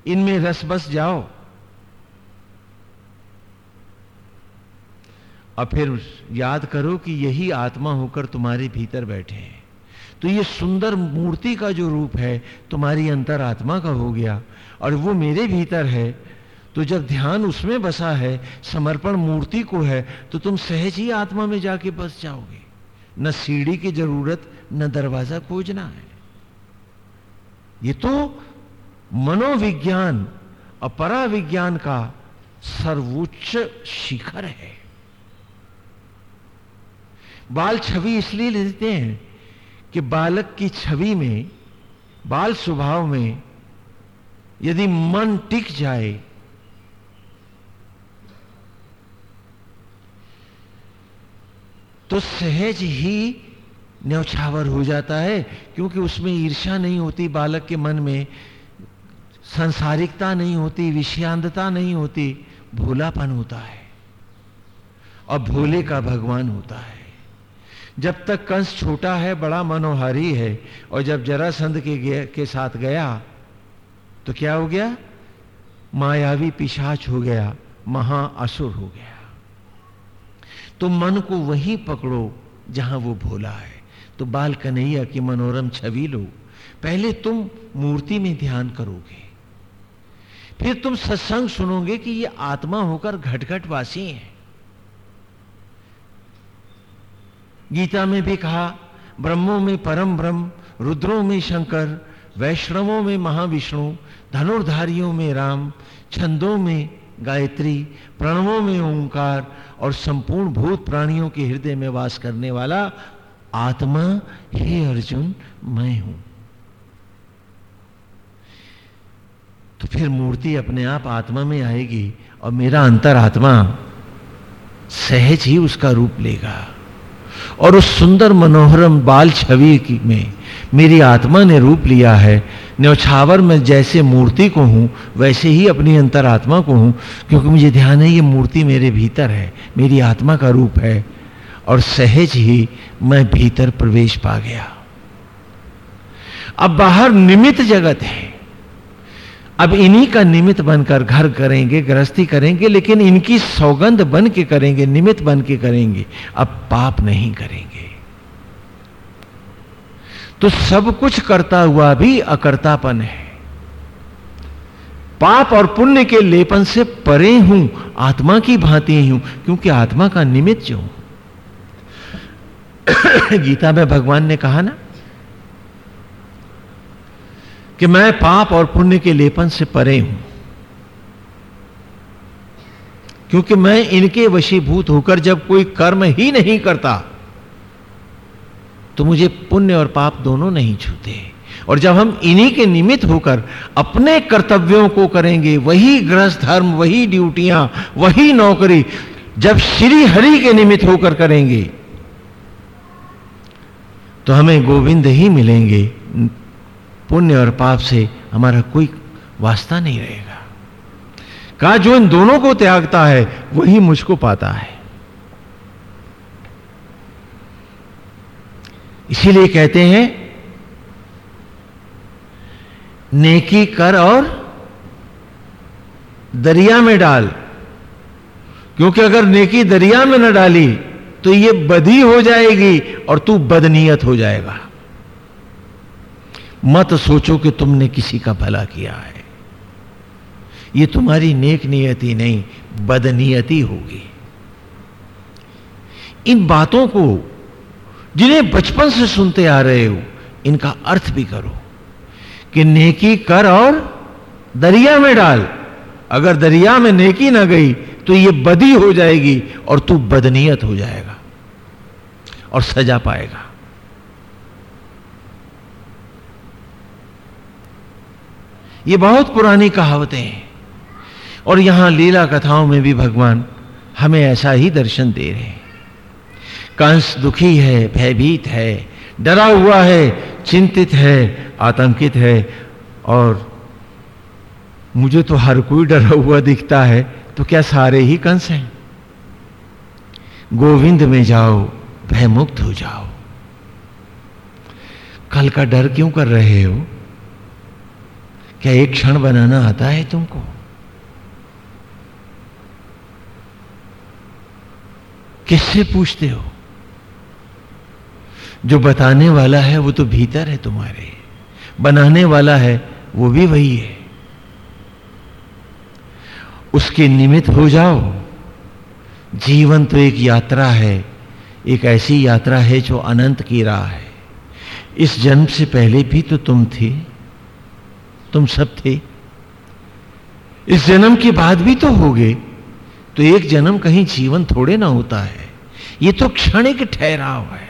इनमें रस बस जाओ, और फिर याद करो कि यही आत्मा होकर तुम्हारे भीतर बैठे हैं। तो ये सुंदर मूर्ति का जो रूप है, तुम्हारी अंतर आत्मा का हो गया और वो मेरे भीतर है। तो जब ध्यान उसमें बसा है, समर्पण मूर्ति को है तो तुम सहज ही आत्मा में जाके बस जाओगे। न सीढ़ी की ज़रूरत, न दरवाज़ा खोजना है। ये तो मनोविज्ञान और पराविज्ञान का सर्वोच्च शिखर है। बाल छवि इसलिए लेते हैं कि बालक की छवि में, बाल स्वभाव में यदि मन टिक जाए तो सहज ही न्यौछावर हो जाता है, क्योंकि उसमें ईर्षा नहीं होती बालक के मन में, संसारिकता नहीं होती विषयांतता नहीं होती, भोलापन होता है। और भोले का भगवान होता है। जब तक कंस छोटा है, बड़ा मनोहारी है, और जब जरासंध के के साथ गया तो क्या हो गया? मायावी पिशाच हो गया महाअसुर हो गया। तो मन को वहीं पकड़ो जहाँ वो भोला है। तो बाल कन्हैया की मनोरम छवि लो। पहले तुम मूर्ति में ध्यान करोगे। फिर तुम सत्संग सुनोगे कि ये आत्मा होकर घटघट वासी है। गीता में भी कहा, ब्रह्मों में परम ब्रह्म, रुद्रों में शंकर वैष्णवों में महाविष्णु, धनुर्धारियों में राम, छंदों में गायत्री, प्रणवों में ओंकार और संपूर्ण भूत प्राणियों के हृदय में वास करने वाला आत्मा, हे अर्जुन, मैं हूँ। तो फिर मूर्ति अपने आप आत्मा में आएगी और मेरा अंतर आत्मा सहज ही उसका रूप लेगा। और उस सुंदर मनोहरम बाल छवि में मेरी आत्मा ने रूप लिया है। न्यौछावर में जैसे मूर्ति को हूँ, वैसे ही अपनी अंतरात्मा को हूँ, क्योंकि मुझे ध्यान है ये मूर्ति मेरे भीतर है, मेरी आत्मा का रूप है, और सहज ही मैं भीतर प्रवेश पा गया। अब बाहर निमित जगत है। अब इन्हीं का निमित्त बनकर घर करेंगे, गृहस्थी करेंगे, लेकिन इनकी सौगंध बन के करेंगे, निमित्त बन के करेंगे, अब पाप नहीं करेंगे। तो सब कुछ करता हुआ भी अकर्तापन है। पाप और पुण्य के लेपन से परे हूँ, आत्मा की भांति हूँ क्योंकि आत्मा का निमित्त जो गीता में भगवान ने कहा ना कि मैं पाप और पुण्य के लेपन से परे हूँ, क्योंकि मैं इनके वशीभूत होकर जब कोई कर्म ही नहीं करता तो मुझे पुण्य और पाप दोनों नहीं छूते। और जब हम इन्हीं के निमित्त होकर अपने कर्तव्यों को करेंगे, वही गृहस्थ धर्म, वही ड्यूटियाँ, वही नौकरी जब श्री हरि के निमित्त होकर करेंगे तो हमें गोविंद ही मिलेंगे। पुण्य और पाप से हमारा कोई वास्ता नहीं रहेगा। कहा जो इन दोनों को त्यागता है, वही मुझको पाता है। इसीलिए कहते हैं, नेकी कर और दरिया में डाल। क्योंकि अगर नेकी दरिया में न डाली तो ये बदी हो जाएगी और तू बदनीयत हो जाएगा। मत सोचो कि तुमने किसी का भला किया है। ये तुम्हारी नेक नियति नहीं, बदनीयति होगी। इन बातों को जिन्हें बचपन से सुनते आ रहे हो, इनका अर्थ भी करो कि नेकी कर और दरिया में डाल। अगर दरिया में नेकी ना गई तो ये बदी हो जाएगी और तू बदनीयत हो जाएगा और सजा पाएगा। ये बहुत पुरानी कहावतें हैं और यहाँ लीला कथाओं में भी भगवान हमें ऐसा ही दर्शन दे रहे हैं। कंस दुखी है, भयभीत है, डरा हुआ है, चिंतित है, आतंकित है और मुझे तो हर कोई डरा हुआ दिखता है तो क्या सारे ही कंस हैं? गोविंद में जाओ, भयमुक्त हो जाओ। कल का डर क्यों कर रहे हो? क्या एक क्षण बनाना आता है तुमको? किससे पूछते हो? जो बताने वाला है वो तो भीतर है तुम्हारे। बनाने वाला है वो भी वही है। उसके निमित्त हो जाओ। जीवन तो एक यात्रा है, एक ऐसी यात्रा है जो अनंत की राह है। इस जन्म से पहले भी तो तुम थे, तुम सब थे। इस जन्म के बाद भी तो होगे तो एक जन्म कहीं जीवन थोड़े ना होता है। ये तो क्षणिक ठहराव है।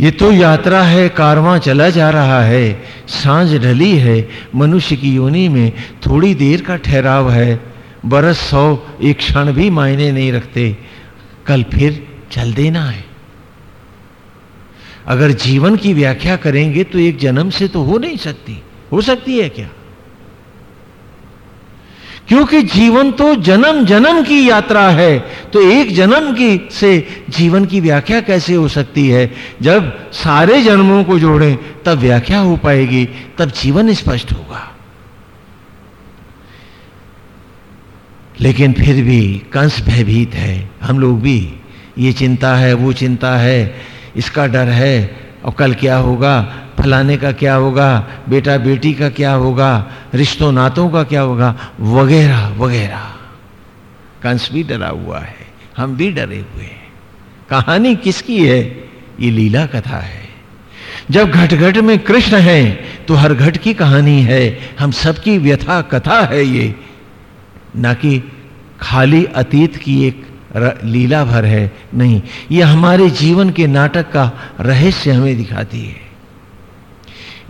ये तो यात्रा है, कारवां चला जा रहा है, साँझ ढली है, मनुष्य की योनि में थोड़ी देर का ठहराव है। बरस सौ, एक क्षण भी मायने नहीं रखते। कल फिर चल देना है। अगर जीवन की व्याख्या करेंगे तो एक जन्म से तो हो नहीं सकती। हो सकती है क्या? क्योंकि जीवन तो जन्म जन्म की यात्रा है तो एक जन्म की से जीवन की व्याख्या कैसे हो सकती है? जब सारे जन्मों को जोड़ें, तब व्याख्या हो पाएगी, तब जीवन स्पष्ट होगा। लेकिन फिर भी कंस भयभीत है, हम लोग भी, ये चिंता है, वो चिंता है, इसका डर है, और कल क्या होगा? फलाने का क्या होगा? बेटा बेटी का क्या होगा? रिश्तों नातों का क्या होगा? वगैरह वगैरह। कंस भी डरा हुआ है। हम भी डरे हुए हैं। कहानी किसकी है? ये लीला कथा है। जब घट घट में कृष्ण है तो हर घट की कहानी है। हम सबकी व्यथा कथा है ये। ना कि खाली अतीत की एक लीला भर है। नहीं, ये हमारे जीवन के नाटक का रहस्य हमें दिखाती है।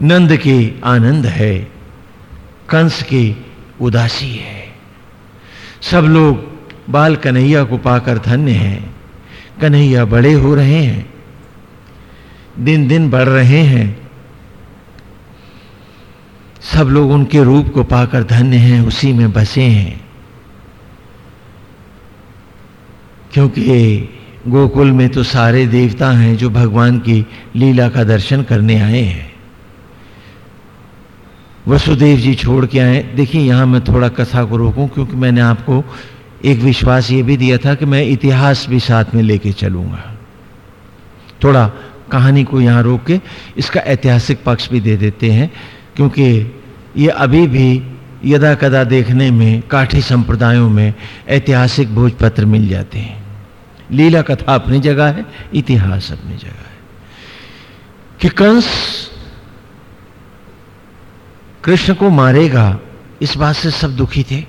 नंद के आनंद है, कंस के उदासी है। सब लोग बाल कन्हैया को पाकर धन्य हैं, कन्हैया बड़े हो रहे हैं, दिन दिन बढ़ रहे हैं। सब लोग उनके रूप को पाकर धन्य हैं, उसी में बसे हैं। क्योंकि गोकुल में तो सारे देवता हैं जो भगवान की लीला का दर्शन करने आए हैं। वसुदेव जी छोड़ के आए। देखिए, यहाँ मैं थोड़ा कथा को रोकूं, क्योंकि मैंने आपको एक विश्वास ये भी दिया था कि मैं इतिहास भी साथ में लेके चलूँगा। थोड़ा कहानी को यहाँ रोक के इसका ऐतिहासिक पक्ष भी दे देते हैं, क्योंकि ये अभी भी यदा कदा देखने में, काठी संप्रदायों में ऐतिहासिक भोजपत्र मिल जाते हैं। लीला कथा अपनी जगह है, इतिहास अपनी जगह है। कि कंस कृष्ण को मारेगा, इस बात से सब दुखी थे।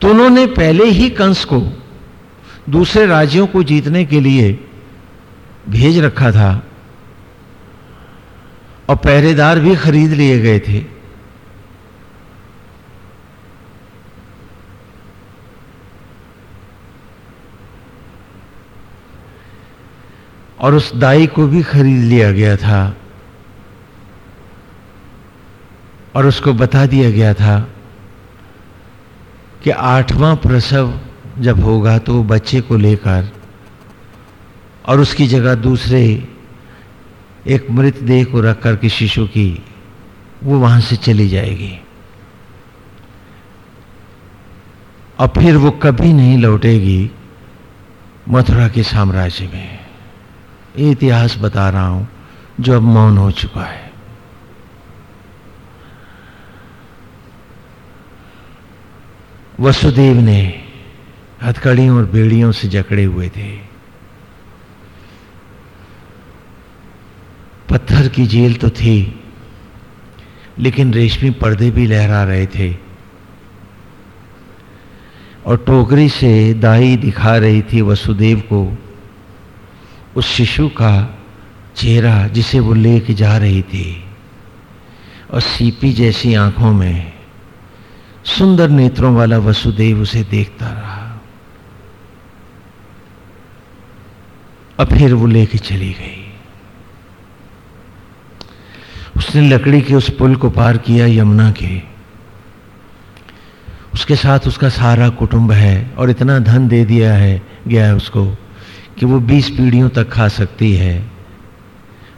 तो उन्होंने पहले ही कंस को दूसरे राज्यों को जीतने के लिए भेज रखा था और पहरेदार भी खरीद लिए गए थे। और उस दाई को भी खरीद लिया गया था। और उसको बता दिया गया था कि आठवां प्रसव जब होगा तो बच्चे को लेकर और उसकी जगह दूसरे एक मृतदेह को रख कर के शिशु की, वो वहाँ से चली जाएगी। और फिर वो कभी नहीं लौटेगी मथुरा के साम्राज्य में। इतिहास बता रहा हूँ, जो अब मौन हो चुका है। वसुदेव ने हथकड़ियों और बेड़ियों से जकड़े हुए थे। पत्थर की जेल तो थी, लेकिन रेशमी पर्दे भी लहरा रहे थे और टोकरी से दाई दिखा रही थी वसुदेव को उस शिशु का चेहरा जिसे वो लेके जा रही थी और सीपी जैसी आँखों में सुंदर नेत्रों वाला वसुदेव उसे देखता रहा। और फिर वो लेके चली गई। उसने लकड़ी के उस पुल को पार किया यमुना के। उसके साथ उसका सारा कुटुंब है और इतना धन दे दिया है गया है उसको कि वो बीस पीढ़ियों तक खा सकती है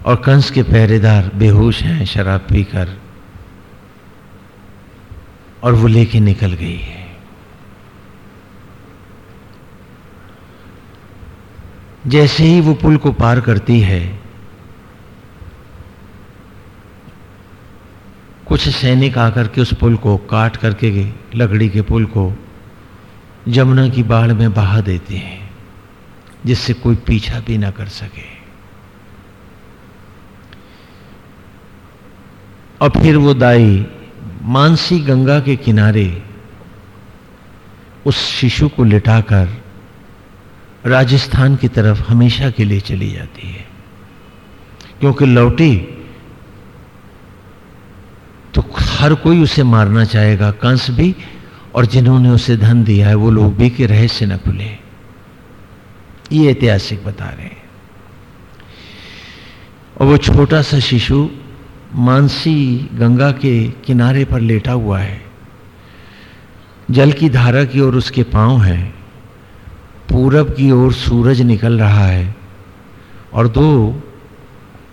और कंस के पहरेदार बेहोश हैं, शराब पीकर। और वो लेके निकल गई है। जैसे ही वो पुल को पार करती है, कुछ सैनिक आकर के उस पुल को काट करके लकड़ी के पुल को जमुना की बाढ़ में बहा देते हैं, जिससे कोई पीछा भी ना कर सके। और फिर वो दाई मानसी गंगा के किनारे उस शिशु को लिटाकर राजस्थान की तरफ़ हमेशा के लिए चली जाती है। क्योंकि लौटी तो हर कोई उसे मारना चाहेगा, कंस भी, और जिन्होंने उसे धन दिया है, वो लोग भी कि रहस्य न खुले। ये ऐतिहासिक बता रहे हैं। और वो छोटा सा शिशु मानसी गंगा के किनारे पर लेटा हुआ है। जल की धारा की ओर उसके पाँव हैं। पूरब की ओर सूरज निकल रहा है और दो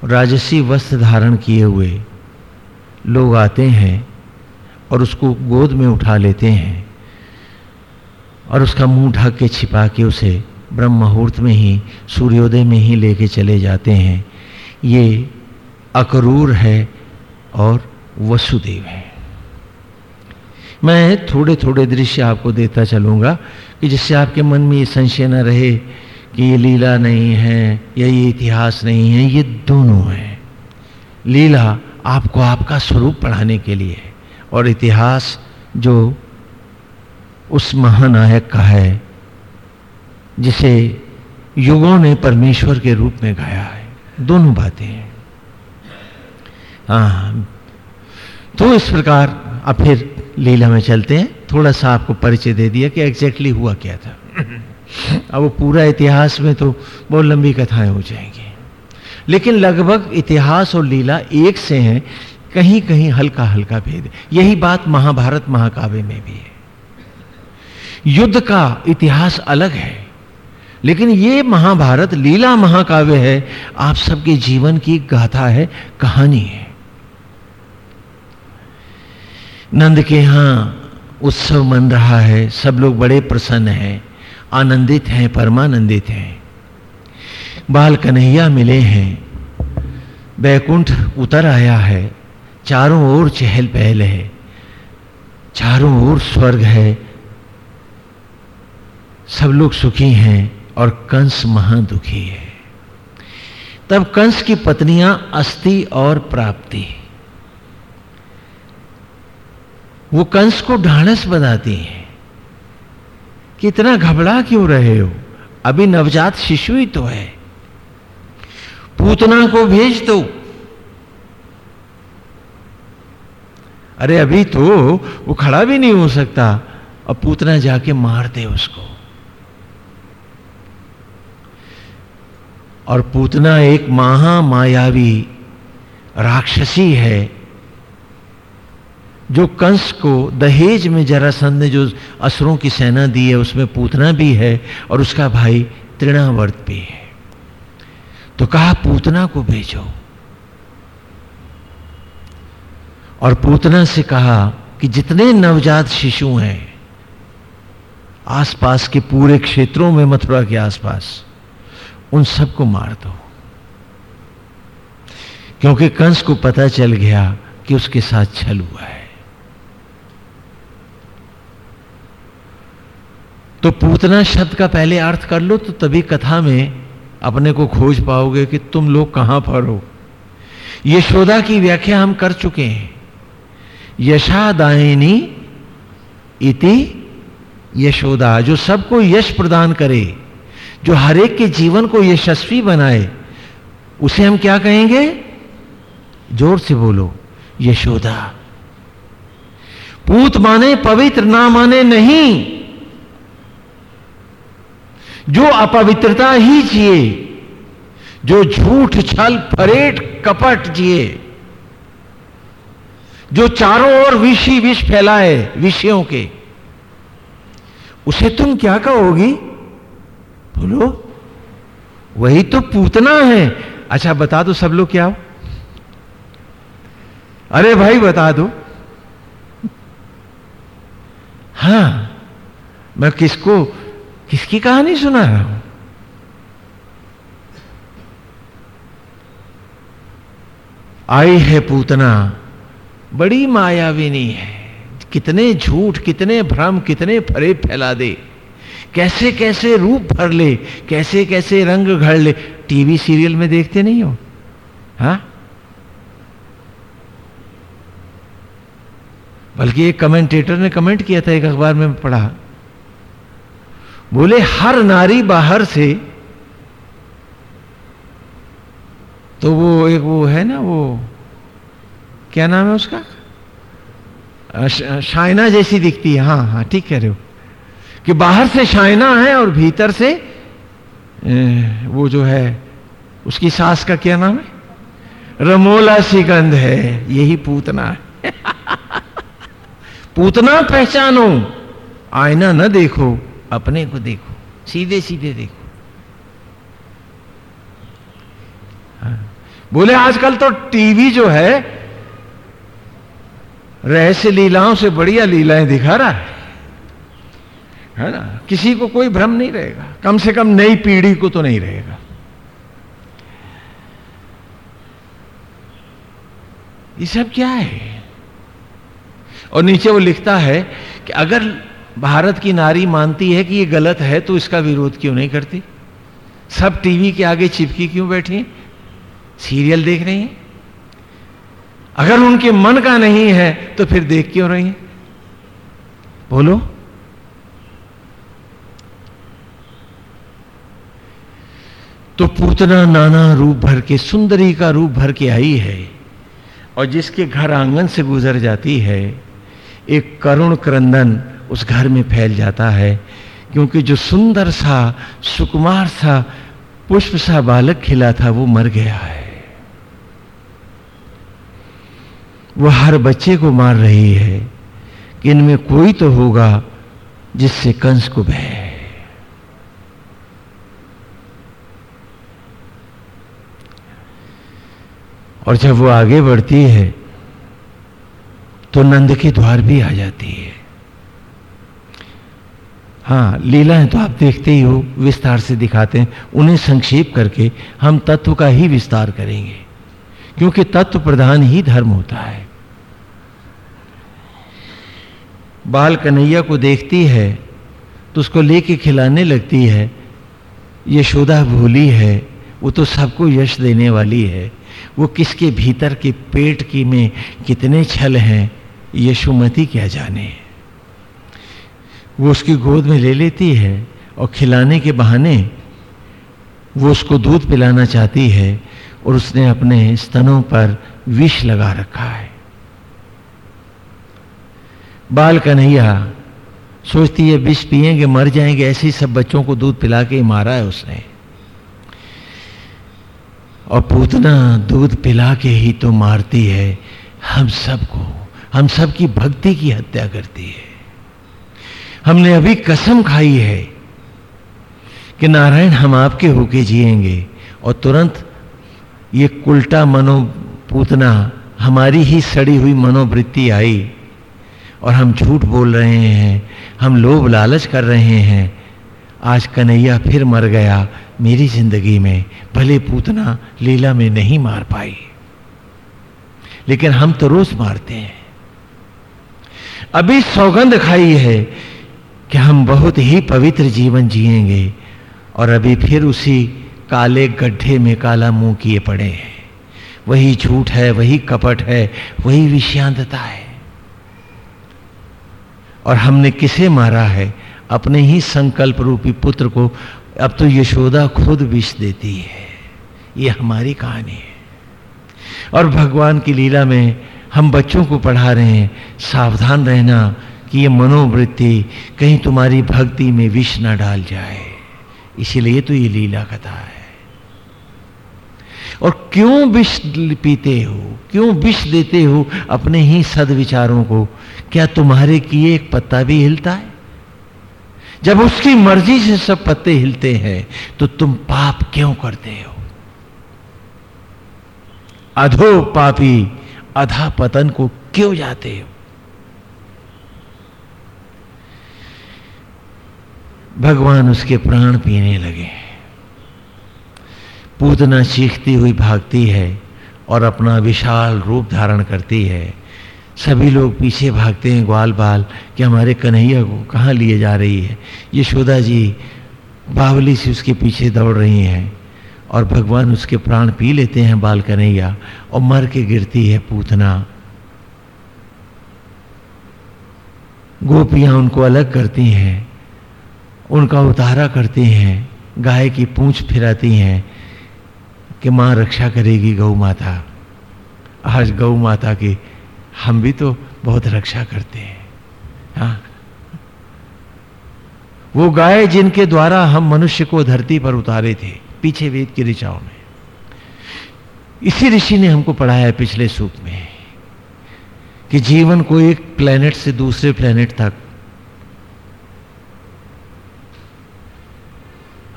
राजसी वस्त्र धारण किए हुए लोग आते हैं और उसको गोद में उठा लेते हैं और उसका मुँह ढक के छिपा के उसे ब्रह्म मुहूर्त में ही, सूर्योदय में ही लेके चले जाते हैं। ये अकरूर है और वसुदेव है। मैं थोड़े थोड़े दृश्य आपको देता चलूँगा कि जिससे आपके मन में ये संशय न रहे कि ये लीला नहीं है या ये इतिहास नहीं है, ये दोनों है। लीला आपको आपका स्वरूप पढ़ाने के लिए है और इतिहास जो उस महानायक का है, जिसे युगों ने परमेश्वर के रूप में गाया है, दोनों बातें हैं। तो इस प्रकार अब फिर लीला में चलते हैं। थोड़ा सा आपको परिचय दे दिया कि एग्जैक्टली हुआ क्या था। अब वो पूरा इतिहास में तो बहुत लंबी कथाएँ हो जाएँगी। लेकिन लगभग इतिहास और लीला एक से हैं कहीं कहीं हल्का हल्का भेद। यही बात महाभारत, महाकाव्य में भी है। युद्ध का इतिहास अलग है, लेकिन ये महाभारत, लीला, महाकाव्य है, आप सबके जीवन की गाथा है, कहानी है। नंद के यहाँ उत्सव मन रहा है। सब लोग बड़े प्रसन्न हैं, आनंदित हैं, परमानंदित हैं। बाल कन्हैया मिले हैं। बैकुंठ उतर आया है। चारों ओर चहल पहल है। चारों ओर स्वर्ग है। सब लोग सुखी हैं और कंस महादुखी है। तब कंस की पत्नियाँ अस्थि और प्राप्ति। वो कंस को ढांढस बनाती हैं। कि इतना घबरा क्यों रहे हो? अभी नवजात शिशु ही तो है। पूतना को भेज दो। अरे अभी तो वो खड़ा भी नहीं हो सकता। और पूतना जाके मार दे उसको। और पूतना एक महा मायावी राक्षसी है। जो कंस को दहेज में जरासंध ने जो असुरों की सेना दी है, उसमें पूतना भी है और उसका भाई तृणावर्त भी है। तो कहा, पूतना को भेजो। और पूतना से कहा कि जितने नवजात शिशु हैं, आसपास के पूरे क्षेत्रों में मथुरा के आसपास, उन सबको मार दो। क्योंकि कंस को पता चल गया कि उसके साथ छल हुआ है। तो पूतना शब्द का पहले अर्थ कर लो तो तभी कथा में अपने को खोज पाओगे कि तुम लोग कहाँ पर हो। यशोदा की व्याख्या हम कर चुके हैं। यशादायनी इति यशोदा, जो सबको यश प्रदान करे, जो हर एक के जीवन को यशस्वी बनाए, उसे हम क्या कहेंगे? ज़ोर से बोलो, यशोदा। पूत माने पवित्र ना माने नहीं। जो अपवित्रता ही जिए, जो झूठ छल फरेट कपट जिए, जो चारों ओर विषी विष फैलाए विषयों के, उसे तुम क्या कहोगी? बोलो, वही तो पूतना है। अच्छा बता दो सब लोग क्या हो? अरे भाई, बता दो। हाँ, मैं किसको किसकी कहानी सुना रहा हूँ? आई है पूतना, बड़ी मायाविनी है। कितने झूठ, कितने भ्रम, कितने फरे फैला दे। कैसे कैसे रूप भर ले, कैसे कैसे रंग घड़ ले। टीवी सीरियल में देखते नहीं हो? हा? बल्कि एक कमेंटेटर ने कमेंट किया था एक अखबार में पढ़ा। बोले, हर नारी बाहर से तो वो एक वो है ना, वो, क्या नाम है उसका? शाइना जैसी दिखती है। हाँ हाँ ठीक कह रहे हो। कि बाहर से शाइना है और भीतर से वो जो है, उसकी सास का क्या नाम है? रमोला सिकंद है, यही पूतना है। पूतना पहचानो, आईना न देखो। अपने को देखो, सीधे सीधे देखो। हाँ। बोले, आजकल तो टीवी जो है, रहस्य लीलाओं से बढ़िया लीलाएँ दिखा रहा है। है ना? किसी को कोई भ्रम नहीं रहेगा। कम से कम नई पीढ़ी को तो नहीं रहेगा। ये सब क्या है? और नीचे वो लिखता है कि अगर भारत की नारी मानती है कि ये गलत है तो इसका विरोध क्यों नहीं करती? सब टीवी के आगे चिपकी क्यों बैठी सीरियल देख रही हैं? अगर उनके मन का नहीं है तो फिर देख क्यों रही हैं? बोलो। तो पूतना नाना रूप भर के, सुंदरी का रूप भर के आई है, और जिसके घर आँगन से गुजर जाती है, एक करुण क्रंदन उस घर में फैल जाता है, क्योंकि जो सुंदर सा, सुकुमार सा, पुष्प सा बालक खिला था, वो मर गया है। वो हर बच्चे को मार रही है, कि इनमें कोई तो होगा जिससे कंस को भय और जब वो आगे बढ़ती है तो नंद के द्वार भी आ जाती है। हाँ लीलाएँ तो आप देखते ही हो, विस्तार से दिखाते हैं। उन्हें संक्षेप करके हम तत्व का ही विस्तार करेंगे। क्योंकि तत्व प्रधान ही धर्म होता है। बाल कन्हैया को देखती है तो उसको लेके खिलाने लगती है यशोदा भोली है, वो तो सबको यश देने वाली है। वो किसके भीतर के पेट की में कितने छल हैं, यशुमती क्या जाने? वो उसकी गोद में ले लेती है और खिलाने के बहाने वो उसको दूध पिलाना चाहती है और उसने अपने स्तनों पर विष लगा रखा है। बाल कन्हैया, सोचती है, विष पिएँगे, मर जाएँगे, ऐसे ही सब बच्चों को दूध पिला के ही मारा है उसने। और पूतना दूध पिला के ही तो मारती है, हम सबको, हम सब की भक्ति की हत्या करती है। हमने अभी कसम खाई है कि नारायण हम आपके होके जिएँगे और तुरंत ये उल्टा मनो पूतना हमारी ही सड़ी हुई मनोवृत्ति आई और हम झूठ बोल रहे हैं, हम लोभ लालच कर रहे हैं। आज कन्हैया फिर मर गया मेरी ज़िंदगी में, भले पूतना लीला में नहीं मार पाई। लेकिन हम तो रोज मारते हैं। अभी सौगंध खाई है कि हम बहुत ही पवित्र जीवन जिएँगे और अभी फिर उसी काले गड्ढे में काला मुँह किए पड़े हैं। वही झूठ है, वही कपट है, वही विषांतता है। और हमने किसे मारा है? अपने ही संकल्प रूपी पुत्र को अब तो यशोदा खुद विष देती है। ये हमारी कहानी है। और भगवान की लीला में हम बच्चों को पढ़ा रहे हैं, सावधान रहना कि ये मनोवृत्ति कहीं तुम्हारी भक्ति में विष ना डाल जाए। इसीलिए तो ये लीला कथा है। और क्यों विष पीते हो? क्यों विष देते हो अपने ही सदविचारों को? क्या तुम्हारे किए एक पत्ता भी हिलता है? जब उसकी मर्ज़ी से सब पत्ते हिलते हैं तो तुम पाप क्यों करते हो? अधो पापी अधा पतन को क्यों जाते हो? भगवान उसके प्राण पीने लगे। पूतना चीखती हुई भागती है और अपना विशाल रूप धारण करती है। सभी लोग पीछे भागते हैं ग्वाल बाल कि हमारे कन्हैया को कहाँ लिए जा रही है? ये यशोदा जी बावली से उसके पीछे दौड़ रही हैं और भगवान उसके प्राण पी लेते हैं बाल कन्हैया और मर के गिरती है पूतना। गोपियाँ उनको अलग करती हैं। उनका उतारा करती हैं, गाय की पूंछ फिराती हैं कि माँ रक्षा करेगी गौ माता। आज गौ माता की हम भी तो बहुत रक्षा करते हैं। हाँ। वो गाय जिनके द्वारा हम मनुष्य को धरती पर उतारे थे, पीछे वेद की ऋचाओं में। इसी ऋषि ने हमको पढ़ाया है पिछले सूप में कि जीवन को एक प्लेनेट से दूसरे प्लेनेट तक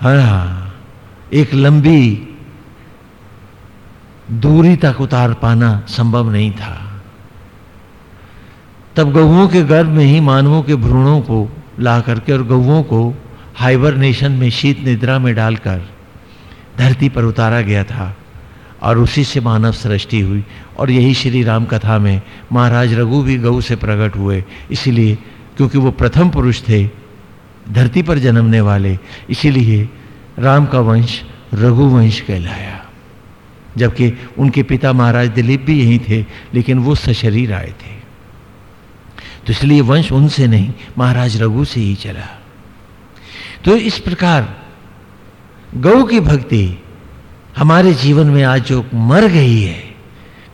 हाँ एक लंबी दूरी तक उतार पाना संभव नहीं था। तब गौओं के गर्भ में ही मानवों के भ्रूणों को ला करके और गौओं को हाइबरनेशन में शीत निद्रा में डालकर धरती पर उतारा गया था और उसी से मानव सृष्टि हुई और यही श्री राम कथा में महाराज रघु भी गऊ से प्रकट हुए, इसीलिए क्योंकि वो प्रथम पुरुष थे धरती पर जन्मने वाले, इसीलिए राम का वंश रघुवंश कहलाया। जबकि उनके पिता महाराज दिलीप भी यही थे, लेकिन वो सशरीर आए थे। तो इसलिए वंश उनसे नहीं, महाराज रघु से ही चला। तो इस प्रकार गौ की भक्ति हमारे जीवन में आज जो मर गई है,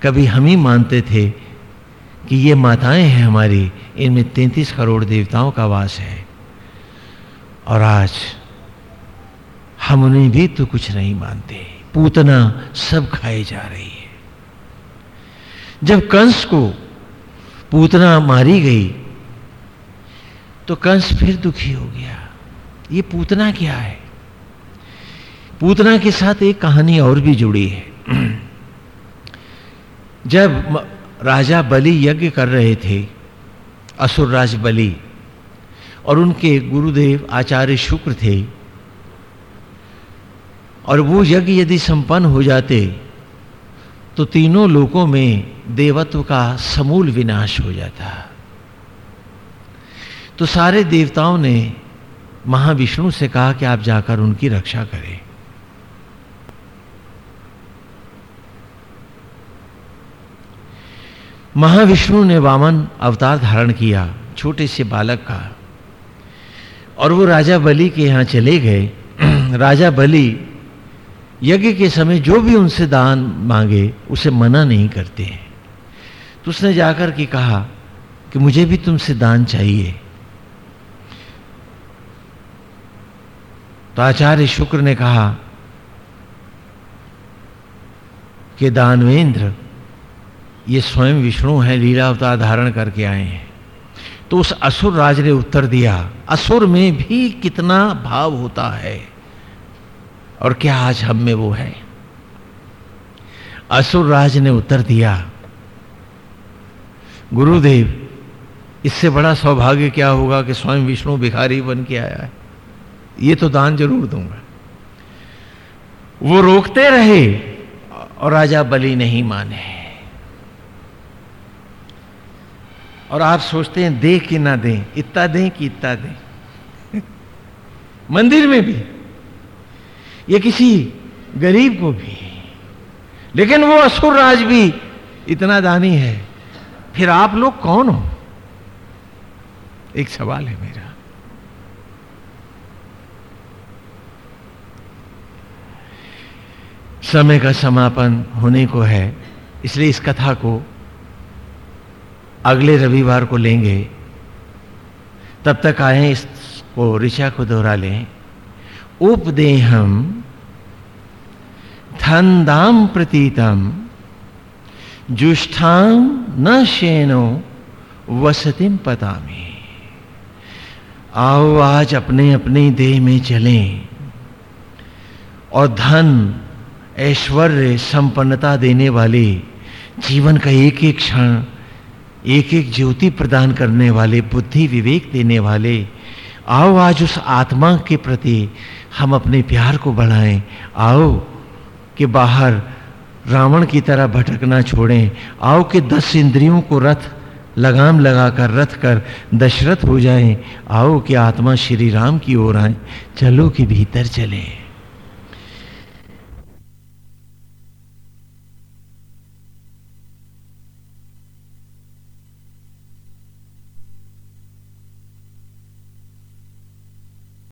कभी हम ही मानते थे कि ये माताएँ हैं हमारी, इनमें तैतीस करोड़ देवताओं का वास है। और आज हम उन्हें भी तो कुछ नहीं मानते। पूतना सब खाए जा रही है। जब कंस को पूतना मारी गई तो कंस फिर दुखी हो गया। ये पूतना क्या है? पूतना के साथ एक कहानी और भी जुड़ी है। जब राजा बलि यज्ञ कर रहे थे, असुर राज बलि और उनके गुरुदेव आचार्य शुक्र थे। और वो यज्ञ यदि संपन्न हो जाते तो तीनों लोकों में देवत्व का समूल विनाश हो जाता। तो सारे देवताओं ने महाविष्णु से कहा कि आप जाकर उनकी रक्षा करें। महाविष्णु ने वामन अवतार धारण किया, छोटे से बालक का। और वो राजा बलि के यहाँ चले गए। राजा बलि यज्ञ के समय जो भी उनसे दान मांगे, उसे मना नहीं करते हैं। तो उसने जाकर के कहा कि मुझे भी तुमसे दान चाहिए। तो आचार्य शुक्र ने कहा कि दानवेंद्र, ये स्वयं विष्णु है लीला अवतार धारण करके आए हैं। तो उस असुर राज ने उत्तर दिया, असुर में भी कितना भाव होता है और क्या आज हम में वो है? असुर राज ने उत्तर दिया, गुरुदेव, इससे बड़ा सौभाग्य क्या होगा कि स्वयं विष्णु भिखारी बन के आया है? ये तो दान ज़रूर दूँगा। वो रोकते रहे और राजा बलि नहीं माने। और आप सोचते हैं, दे कि ना दें? इतना दें कि इतना दें? मंदिर में भी, ये किसी गरीब को भी, लेकिन वो असुर राज भी इतना दानी है। फिर आप लोग कौन हो? एक सवाल है मेरा। समय का समापन होने को है, इसलिए इस कथा को अगले रविवार को लेंगे। तब तक आए, इसको ऋषा को दोहरा लें। उपदेहम धनदाम प्रतीतम, जुष्ठाम न शेनो वसतिम पता आओ, आज अपने अपने देह में चलें और धन, ऐश्वर्य, संपन्नता देने वाले जीवन का एक एक क्षण एक एक ज्योति प्रदान करने वाले, बुद्धि विवेक देने वाले, आओ आज उस आत्मा के प्रति हम अपने प्यार को बढ़ाएँ। आओ कि बाहर रावण की तरह भटकना छोड़ें। आओ कि दस इंद्रियों को रथ, लगाम लगाकर रथ कर दशरथ हो जाएँ। आओ कि आत्मा श्री राम की ओर आए। चलो कि भीतर चलें।